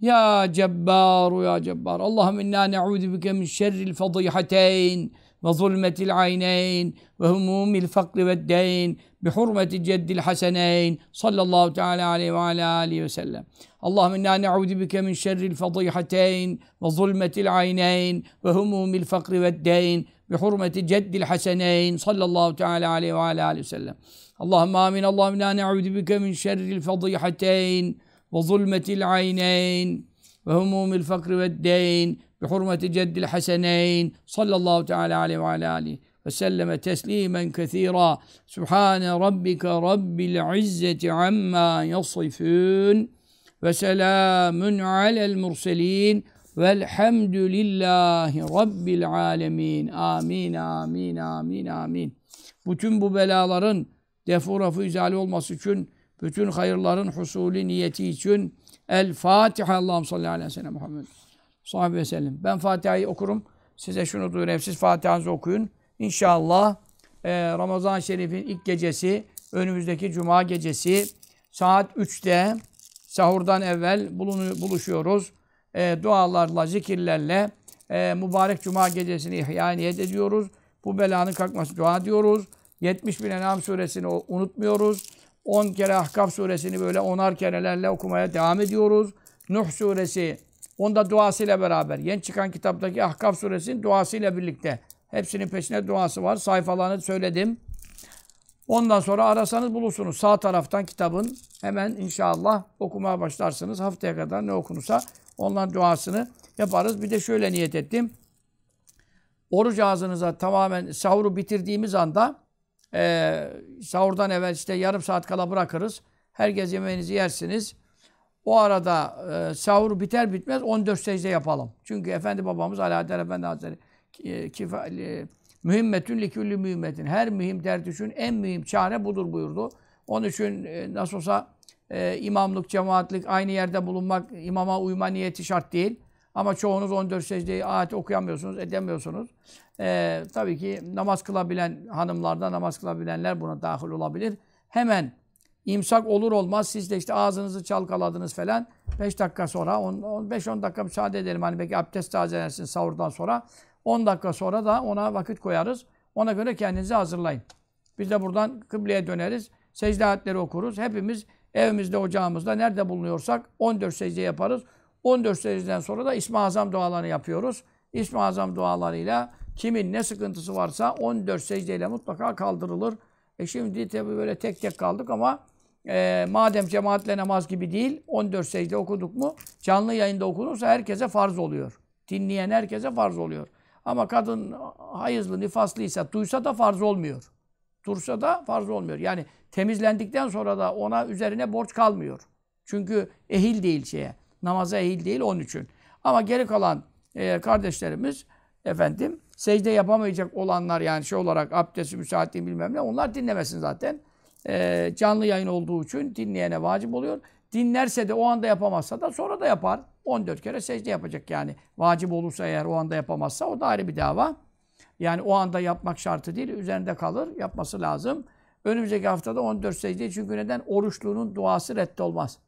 يا جبار يا جبار. اللهم إنا نعوذ بك من شر الفضيحتين وظلمة العينين وهموم الفقر والدين بحرمة جد الحسنين. صلى الله تعالى عليه وعلى آله وسلم. اللهم إنا نعوذ بك من شر الفضيحتين وظلمة العينين وهموم الفقر والدين بحرمة جد الحسنين. صلى الله تعالى عليه وعلى آله وسلم. اللهم آمين. اللهم إنا نعوذ بك من شر الفضيحتين ve zulmetil ayneyn ve humumil fakri ve deyn bi hurmeti ceddil haseneyn sallallahu teala aleyhi ve aleyhi ve selleme teslimen kethira. Subhane rabbike rabbil izzeti amma yasifun ve selamun alel murselin. Velhamdülillahi rabbil alemin. Amin amin amin amin. Bütün bu belaların defu rafı olması için bütün hayırların husulü niyeti için El Fatiha. Allah'ım salli aleyhi ve sellem Muhammed. Sahibi ve sellem. Ben Fatiha'yı okurum. Size şunu duyurayım. Siz Fatiha'nızı okuyun. İnşallah e, Ramazan-ı Şerif'in ilk gecesi, önümüzdeki Cuma gecesi saat 3'te sahurdan evvel bulunu, buluşuyoruz. E, dualarla, zikirlerle e, mübarek Cuma gecesini ihya niyet ediyoruz. Bu belanın kalkması dua diyoruz. 70 bin Enam suresini unutmuyoruz. 10 kere Ahkaf suresini böyle onar kerelerle okumaya devam ediyoruz. Nuh suresi, onda duasıyla beraber. Yeni çıkan kitaptaki Ahkaf suresinin duasıyla birlikte. Hepsinin peşine duası var. Sayfalarını söyledim. Ondan sonra arasanız bulursunuz. Sağ taraftan kitabın hemen inşallah okumaya başlarsınız. Haftaya kadar ne okunursa onların duasını yaparız. Bir de şöyle niyet ettim. Oruç ağzınıza tamamen sahuru bitirdiğimiz anda e, sahurdan evvel işte yarım saat kala bırakırız. Herkes yemeğinizi yersiniz. O arada e, sahur biter bitmez 14 secde yapalım. Çünkü Efendi babamız Alaaddin Efendi Hazretleri e, kifa, e, mühimmetün likülli mühimmetin. Her mühim dert için en mühim çare budur buyurdu. Onun için e, nasıl olsa e, imamlık, cemaatlik aynı yerde bulunmak, imama uyma niyeti şart değil. Ama çoğunuz 14 secdeyi ayet okuyamıyorsunuz, edemiyorsunuz. Ee, tabii ki namaz kılabilen hanımlarda namaz kılabilenler buna dahil olabilir. Hemen imsak olur olmaz siz de işte ağzınızı çalkaladınız falan. 5 dakika sonra, 5-10 dakika müsaade edelim. Hani belki abdest tazelensin sahurdan sonra. 10 dakika sonra da ona vakit koyarız. Ona göre kendinizi hazırlayın. Biz de buradan kıbleye döneriz. Secde ayetleri okuruz. Hepimiz evimizde, ocağımızda nerede bulunuyorsak 14 secde yaparız. 14 secdeden sonra da İsmi Azam dualarını yapıyoruz. İsmi Azam dualarıyla kimin ne sıkıntısı varsa 14 secdeyle mutlaka kaldırılır. E şimdi tabi böyle tek tek kaldık ama e, madem cemaatle namaz gibi değil 14 secde okuduk mu canlı yayında okunursa herkese farz oluyor. Dinleyen herkese farz oluyor. Ama kadın hayızlı, nifaslıysa duysa da farz olmuyor. Dursa da farz olmuyor. Yani temizlendikten sonra da ona üzerine borç kalmıyor. Çünkü ehil değil şeye. Namaza ehil değil onun için. Ama geri kalan e, kardeşlerimiz efendim secde yapamayacak olanlar yani şey olarak abdesti, müsaitliği bilmem ne onlar dinlemesin zaten. E, canlı yayın olduğu için dinleyene vacip oluyor. Dinlerse de o anda yapamazsa da sonra da yapar. 14 kere secde yapacak yani. Vacip olursa eğer o anda yapamazsa o da ayrı bir dava. Yani o anda yapmak şartı değil. Üzerinde kalır. Yapması lazım. Önümüzdeki haftada 14 secde. Çünkü neden? Oruçluğunun duası reddolmaz.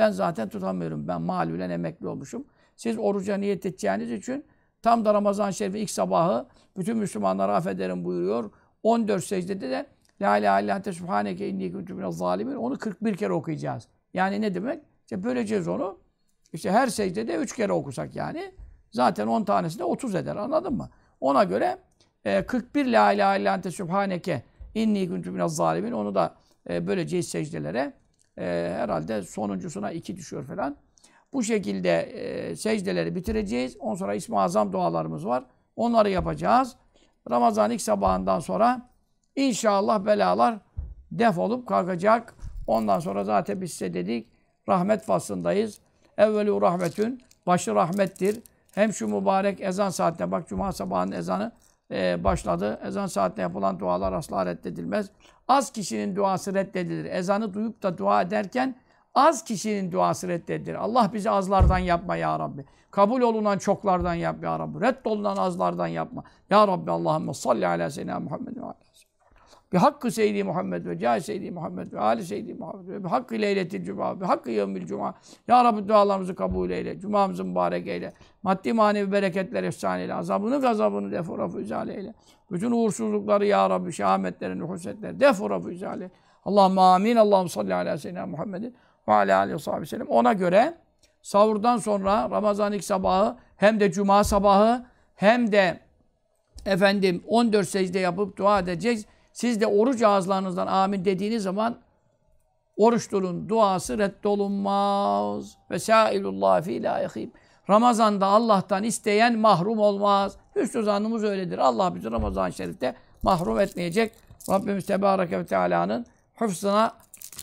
Ben zaten tutamıyorum. Ben malulen emekli olmuşum. Siz oruca niyet edeceğiniz için tam da Ramazan Şerifi ilk sabahı bütün Müslümanlara affederim buyuruyor. 14 secdede de La ilahe illa ente subhaneke inni kuntu zalimin onu 41 kere okuyacağız. Yani ne demek? İşte böleceğiz onu. İşte her secdede 3 kere okusak yani. Zaten 10 tanesi de 30 eder. Anladın mı? Ona göre e, 41 La ilahe illa ente subhaneke inni kuntu zalimin onu da e, böleceğiz secdelere e, herhalde sonuncusuna iki düşüyor falan. Bu şekilde e, secdeleri bitireceğiz. Ondan sonra İsmi Azam dualarımız var. Onları yapacağız. Ramazan ilk sabahından sonra inşallah belalar defolup kalkacak. Ondan sonra zaten biz size dedik rahmet faslındayız. Evvelu rahmetün başı rahmettir. Hem şu mübarek ezan saatine bak cuma sabahının ezanı e, başladı. Ezan saatinde yapılan dualar asla reddedilmez. Az kişinin duası reddedilir. Ezanı duyup da dua ederken az kişinin duası reddedilir. Allah bizi azlardan yapma ya Rabbi. Kabul olunan çoklardan yap ya Rabbi. Reddolunan azlardan yapma. Ya Rabbi Allahümme salli ala seyyidina Muhammed ve ala bi hakkı Seyyidi Muhammed ve cahil Seyyidi Muhammed ve ali Seyyidi Muhammed ve hakkı leyletil cuma, bi hakkı yevmil cuma. Ya Rabbi dualarımızı kabul eyle, cumamızı mübarek eyle. Maddi manevi bereketler efsane eyle. Azabını gazabını defu rafu izale eyle. Bütün uğursuzlukları Ya Rabbi, şehametleri, nühusetleri defu rafu izale. Allahümme amin. Allahümme salli ala seyyidina Muhammedin ve ala aleyhi ve sellem. Ona göre sahurdan sonra Ramazan ilk sabahı hem de cuma sabahı hem de efendim 14 secde yapıp dua edeceğiz. Siz de oruç ağızlarınızdan amin dediğiniz zaman oruçlunun duası reddolunmaz. Ve sâilullah fî lâ. Ramazan'da Allah'tan isteyen mahrum olmaz. Hüsnü zannımız öyledir. Allah bizi Ramazan-ı Şerif'te mahrum etmeyecek. Rabbimiz Tebareke ve Teala'nın hıfzına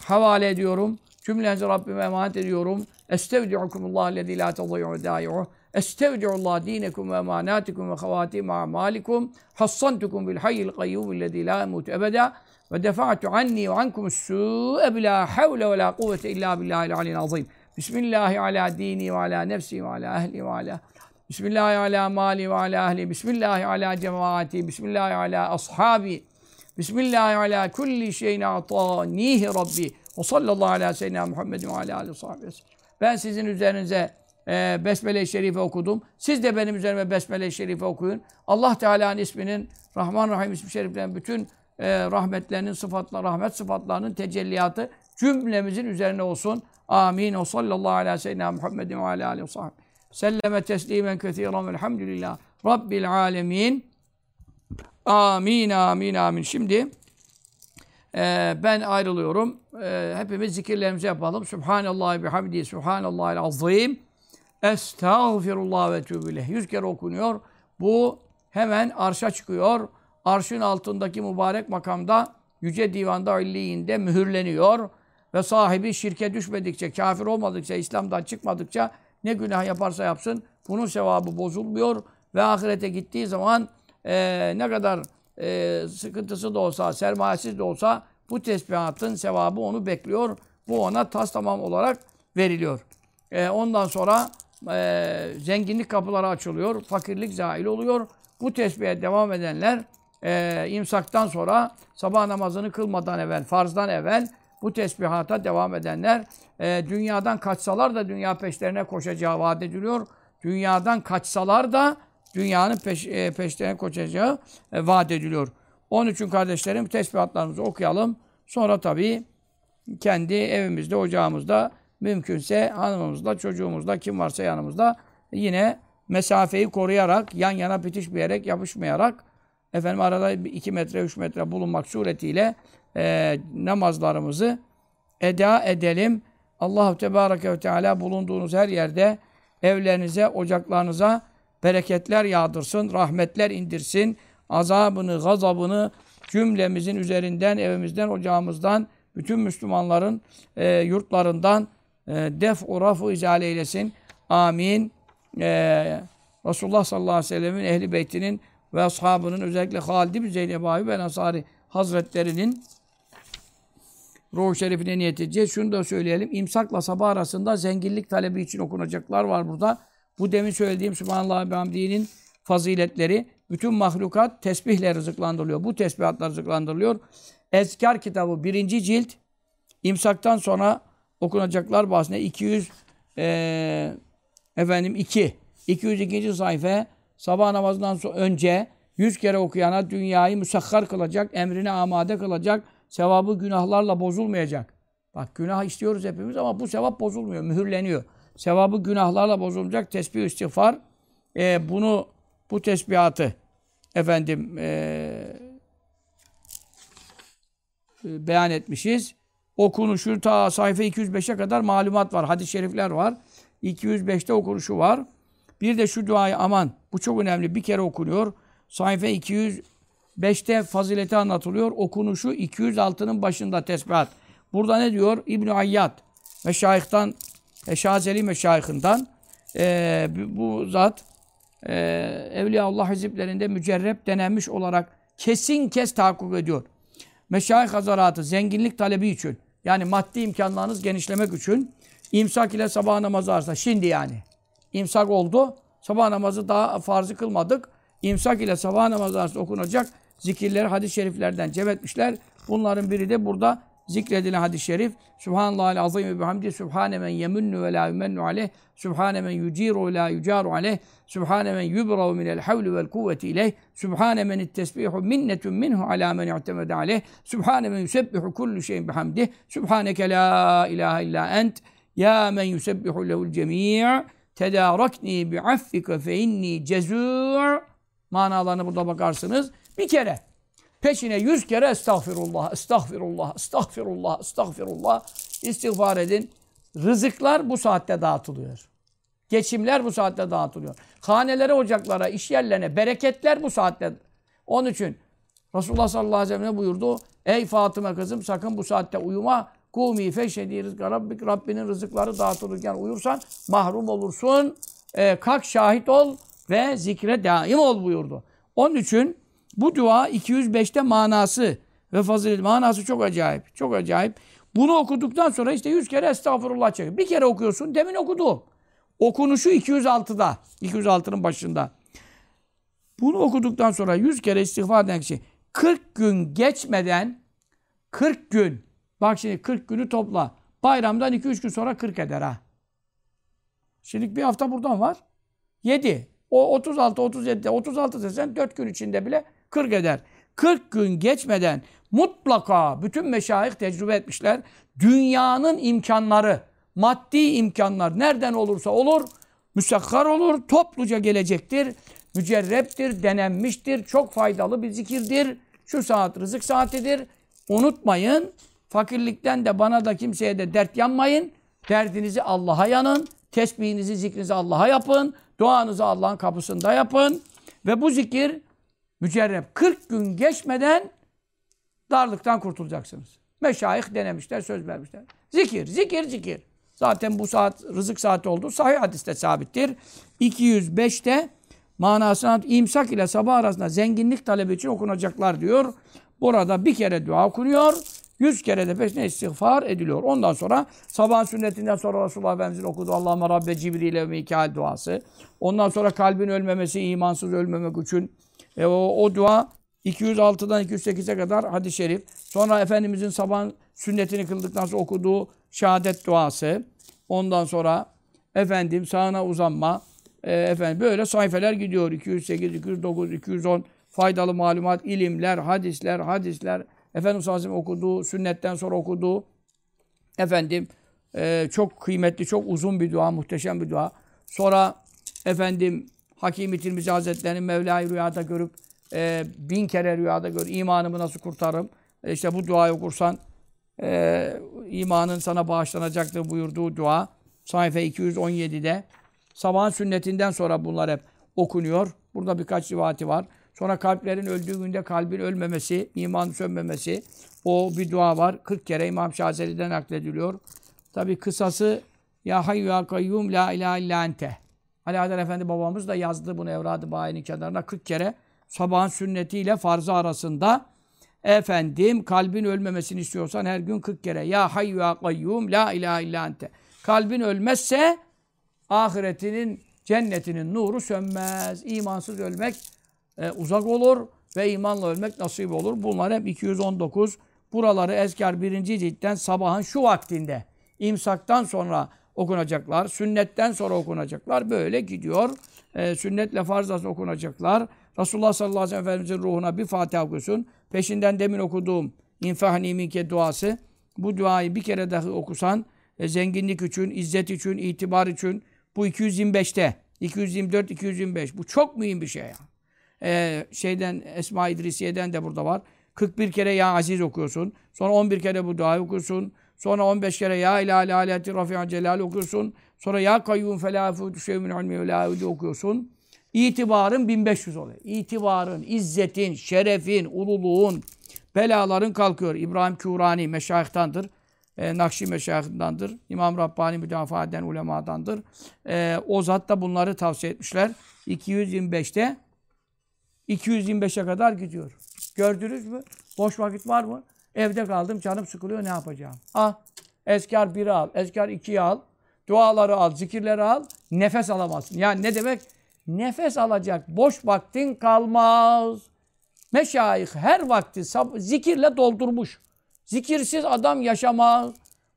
havale ediyorum. Cümlenizi Rabbime emanet ediyorum. Estevdi'ukumullah lezî lâ tadî'u dâi'uh. Estevdi'ullah dinekum ve emanatikum ve havatim a'malikum. Hassantukum bil hayyil kayyum lezî la emutu ebeda. Ve defa'tu anni ve ankum su'e bila havle ve la kuvvete illa billahil aliyyil azim. Bismillahi ala dini ve ala nefsi ve ala ehli ve ala Bismillahi ala mali ve ala ehli. Bismillahi ala cemaati. Bismillahi ala ashabi. Bismillahi ala kulli şeyin atanihi Rabbi. Ve sallallahu ala seyyidina Muhammed ve ala alihi ve Ben sizin üzerinize e, Besmele-i Şerife okudum. Siz de benim üzerime Besmele-i Şerife okuyun. Allah Teala'nın isminin, Rahman Rahim ismi şeriflerin bütün e, rahmetlerinin sıfatları, rahmet sıfatlarının tecelliyatı cümlemizin üzerine olsun. Amin. O sallallahu ala seyyidina Muhammedin ve ala alihi ve sahbihi. Selleme teslimen kethiren velhamdülillah. Rabbil alemin. Amin, amin, amin. Şimdi e, ben ayrılıyorum. E, hepimiz zikirlerimizi yapalım. Subhanallah bihamdi, Subhanallahil azim. Estağfirullah ve tübüleh. Yüz kere okunuyor. Bu hemen arşa çıkıyor. Arşın altındaki mübarek makamda Yüce Divan'da illiyinde mühürleniyor. Ve sahibi şirke düşmedikçe, kafir olmadıkça, İslam'dan çıkmadıkça ne günah yaparsa yapsın bunun sevabı bozulmuyor. Ve ahirete gittiği zaman e, ne kadar e, sıkıntısı da olsa, sermayesiz de olsa bu tesbihatın sevabı onu bekliyor. Bu ona tas tamam olarak veriliyor. E, ondan sonra e, zenginlik kapıları açılıyor, fakirlik zahil oluyor. Bu tesbihe devam edenler e, imsaktan sonra sabah namazını kılmadan evvel, farzdan evvel bu tesbihata devam edenler e, dünyadan kaçsalar da dünya peşlerine koşacağı vaat ediliyor. Dünyadan kaçsalar da dünyanın peş, e, peşlerine koşacağı e, vaat ediliyor. Onun için kardeşlerim tesbihatlarımızı okuyalım. Sonra tabii kendi evimizde, ocağımızda mümkünse hanımımızla, çocuğumuzla, kim varsa yanımızda yine mesafeyi koruyarak, yan yana bitişmeyerek, yapışmayarak efendim arada 2 metre, 3 metre bulunmak suretiyle e, namazlarımızı eda edelim. Allahu Tebareke ve Teala bulunduğunuz her yerde evlerinize, ocaklarınıza bereketler yağdırsın, rahmetler indirsin, azabını, gazabını cümlemizin üzerinden, evimizden, ocağımızdan, bütün Müslümanların e, yurtlarından def-u raf-u izale eylesin. Amin. E, Resulullah sallallahu aleyhi ve sellemin ehli beytinin ve ashabının özellikle Halid bin Zeynep abi ve Nasari Hazretlerinin ruh şerifine niyet edeceğiz. Şunu da söyleyelim. İmsakla sabah arasında zenginlik talebi için okunacaklar var burada. Bu demin söylediğim Subhanallah ve Hamdi'nin faziletleri bütün mahlukat tesbihle rızıklandırılıyor. Bu tesbihatla rızıklandırılıyor. Ezkar kitabı birinci cilt imsaktan sonra okunacaklar bahsinde 200 e, efendim 2 202. sayfa sabah namazından önce 100 kere okuyana dünyayı müsakhar kılacak, emrine amade kılacak, sevabı günahlarla bozulmayacak. Bak günah istiyoruz hepimiz ama bu sevap bozulmuyor, mühürleniyor. Sevabı günahlarla bozulacak tesbih istiğfar. E, bunu bu tesbihatı efendim e, beyan etmişiz. Okunuşu ta sayfa 205'e kadar malumat var. Hadis-i şerifler var. 205'te okunuşu var. Bir de şu duayı aman bu çok önemli. Bir kere okunuyor. Sayfa 205'te fazileti anlatılıyor. Okunuşu 206'nın başında tesbihat. Burada ne diyor? İbn Ayyad meşayihtan e, Şazeli meşayihinden e, bu zat e, Evliyaullah hiziplerinde mücerrep denenmiş olarak kesin kes tahakkuk ediyor. Meşayih hazaratı zenginlik talebi için yani maddi imkanlarınız genişlemek için imsak ile sabah namazı arasında şimdi yani imsak oldu. Sabah namazı daha farzı kılmadık. İmsak ile sabah namazı arasında okunacak zikirleri hadis-i şeriflerden cem etmişler. Bunların biri de burada zikredilen hadis-i şerif. Subhanallahil azim ve bihamdi. Subhane men yemunnu ve la yumennu aleyh. Subhane men yuciru ve la yucaru aleyh. Subhane men yubravu minel havli vel kuvveti ileyh. Subhane men ittesbihu minnetun minhu ala men i'temede aleyh. Subhane men yusebbihu kullu şeyin bihamdih. Subhaneke la ilahe illa ent. Ya men yusebbihu lehul cemii' tedarakni bi'affike fe inni cezû' manalarını burada bakarsınız. Bir kere Peşine yüz kere estağfirullah, estağfirullah, estağfirullah, estağfirullah istiğfar edin. Rızıklar bu saatte dağıtılıyor. Geçimler bu saatte dağıtılıyor. Hanelere, ocaklara, iş yerlerine bereketler bu saatte. Onun için Resulullah sallallahu aleyhi ve sellem buyurdu? Ey Fatıma kızım sakın bu saatte uyuma. Kumi feşhedi rızka Rabbik. Rabbinin rızıkları dağıtılırken uyursan mahrum olursun. Ee, kalk şahit ol ve zikre daim ol buyurdu. Onun için bu dua 205'te manası ve fazilet manası çok acayip. Çok acayip. Bunu okuduktan sonra işte 100 kere estağfurullah çekiyor. Bir kere okuyorsun. Demin okudu. Okunuşu 206'da. 206'nın başında. Bunu okuduktan sonra 100 kere istiğfar eden kişi 40 gün geçmeden 40 gün bak şimdi 40 günü topla. Bayramdan 2-3 gün sonra 40 eder ha. Şimdi bir hafta buradan var. 7. O 36, 37, 36 desen 4 gün içinde bile 40 eder. 40 gün geçmeden mutlaka bütün meşayih tecrübe etmişler. Dünyanın imkanları, maddi imkanlar nereden olursa olur, müsakkar olur, topluca gelecektir. Mücerreptir, denenmiştir, çok faydalı bir zikirdir. Şu saat rızık saatidir. Unutmayın, fakirlikten de bana da kimseye de dert yanmayın. Derdinizi Allah'a yanın. Tesbihinizi, zikrinizi Allah'a yapın. Duanızı Allah'ın kapısında yapın. Ve bu zikir mücerrep 40 gün geçmeden darlıktan kurtulacaksınız. Meşayih denemişler, söz vermişler. Zikir, zikir, zikir. Zaten bu saat rızık saati oldu. Sahih hadiste sabittir. 205'te manasına imsak ile sabah arasında zenginlik talebi için okunacaklar diyor. Burada bir kere dua okunuyor. Yüz kere de peşine istiğfar ediliyor. Ondan sonra sabah sünnetinden sonra Resulullah Efendimiz'in okuduğu Allahümme Rabbe Cibril ve Mikail duası. Ondan sonra kalbin ölmemesi, imansız ölmemek için e, o, o dua 206'dan 208'e kadar hadis-i şerif. Sonra Efendimiz'in sabah sünnetini kıldıktan sonra okuduğu şehadet duası. Ondan sonra efendim sağına uzanma. E, efendim böyle sayfeler gidiyor. 208, 209, 210 faydalı malumat, ilimler, hadisler, hadisler. Efendimiz sallallahu aleyhi okuduğu, sünnetten sonra okuduğu efendim e, çok kıymetli, çok uzun bir dua, muhteşem bir dua. Sonra efendim Hakim-i Tirmizi Hazretleri'nin Mevla'yı rüyada görüp e, bin kere rüyada gör, imanımı nasıl kurtarırım? E, işte bu duayı okursan e, imanın sana bağışlanacaktır buyurduğu dua. Sayfa 217'de. Sabahın sünnetinden sonra bunlar hep okunuyor. Burada birkaç rivati var. Sonra kalplerin öldüğü günde kalbin ölmemesi, iman sönmemesi. O bir dua var. 40 kere İmam Şazeli'den naklediliyor. Tabi kısası Ya hayyu ya kayyum la ilahe illa ente. Ali Adel Efendi babamız da yazdı bunu Evrad-ı Bayi'nin kenarına 40 kere. Sabahın sünnetiyle farzı arasında efendim kalbin ölmemesini istiyorsan her gün 40 kere Ya hayyu ya kayyum la ilahe illa ente. Kalbin ölmezse ahiretinin, cennetinin nuru sönmez. İmansız ölmek e, uzak olur ve imanla ölmek nasip olur. Bunlar hep 219. Buraları Ezkar 1. ciltten sabahın şu vaktinde imsaktan sonra okunacaklar. Sünnetten sonra okunacaklar. Böyle gidiyor. E, sünnetle farz okunacaklar. Resulullah sallallahu aleyhi ve sellem ruhuna bir Fatiha okusun. Peşinden demin okuduğum infahni minke duası. Bu duayı bir kere dahi okusan e, zenginlik için, izzet için, itibar için bu 225'te. 224, 225. Bu çok mühim bir şey ya. Ee, şeyden Esma İdrisiye'den de burada var. 41 kere Ya Aziz okuyorsun. Sonra 11 kere bu duayı okuyorsun. Sonra 15 kere Ya İlahi Aleti Rafi'a Celal okuyorsun. Sonra Ya Kayyum Felâ Fûtü Şeyhümün Ilmi ve okuyorsun. İtibarın 1500 oluyor. İtibarın, izzetin, şerefin, ululuğun, belaların kalkıyor. İbrahim Kurani meşayihtandır. E, Nakşi meşayihindandır. İmam Rabbani müdafaa eden ulemadandır. E, o zat da bunları tavsiye etmişler. 225'te 225'e kadar gidiyor. Gördünüz mü? Boş vakit var mı? Evde kaldım, canım sıkılıyor, ne yapacağım? Ah, Eskar 1'i al, Eskar 2'yi al, duaları al, zikirleri al, nefes alamazsın. Yani ne demek? Nefes alacak boş vaktin kalmaz. Meşayih her vakti zikirle doldurmuş. Zikirsiz adam yaşamaz.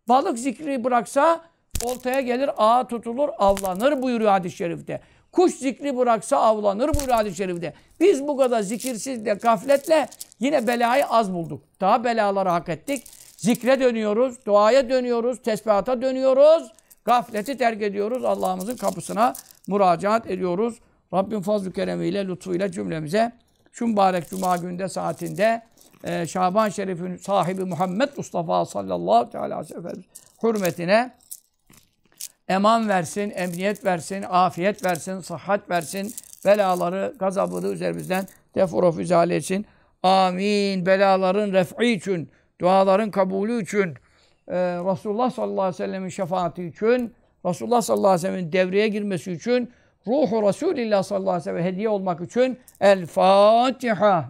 Balık zikri bıraksa oltaya gelir, ağa tutulur, avlanır buyuruyor hadis-i şerifte. Kuş zikri bıraksa avlanır buyuruyor hadis-i şerifte. Biz bu kadar zikirsizle, gafletle yine belayı az bulduk. Daha belaları hak ettik. Zikre dönüyoruz, duaya dönüyoruz, tesbihata dönüyoruz. Gafleti terk ediyoruz. Allah'ımızın kapısına müracaat ediyoruz. Rabbim fazl-ı keremiyle, lütfuyla cümlemize şu mübarek cuma günde saatinde e, Şaban Şerif'in sahibi Muhammed Mustafa sallallahu aleyhi ve sellem hürmetine eman versin, emniyet versin, afiyet versin, sıhhat versin, belaları, gazabını üzerimizden defuru füzale etsin. Amin. Belaların ref'i için, duaların kabulü için, e, Resulullah sallallahu aleyhi ve sellemin şefaati için, Resulullah sallallahu aleyhi ve sellemin devreye girmesi için, ruhu Resulillah sallallahu aleyhi ve sellem hediye olmak için El Fatiha.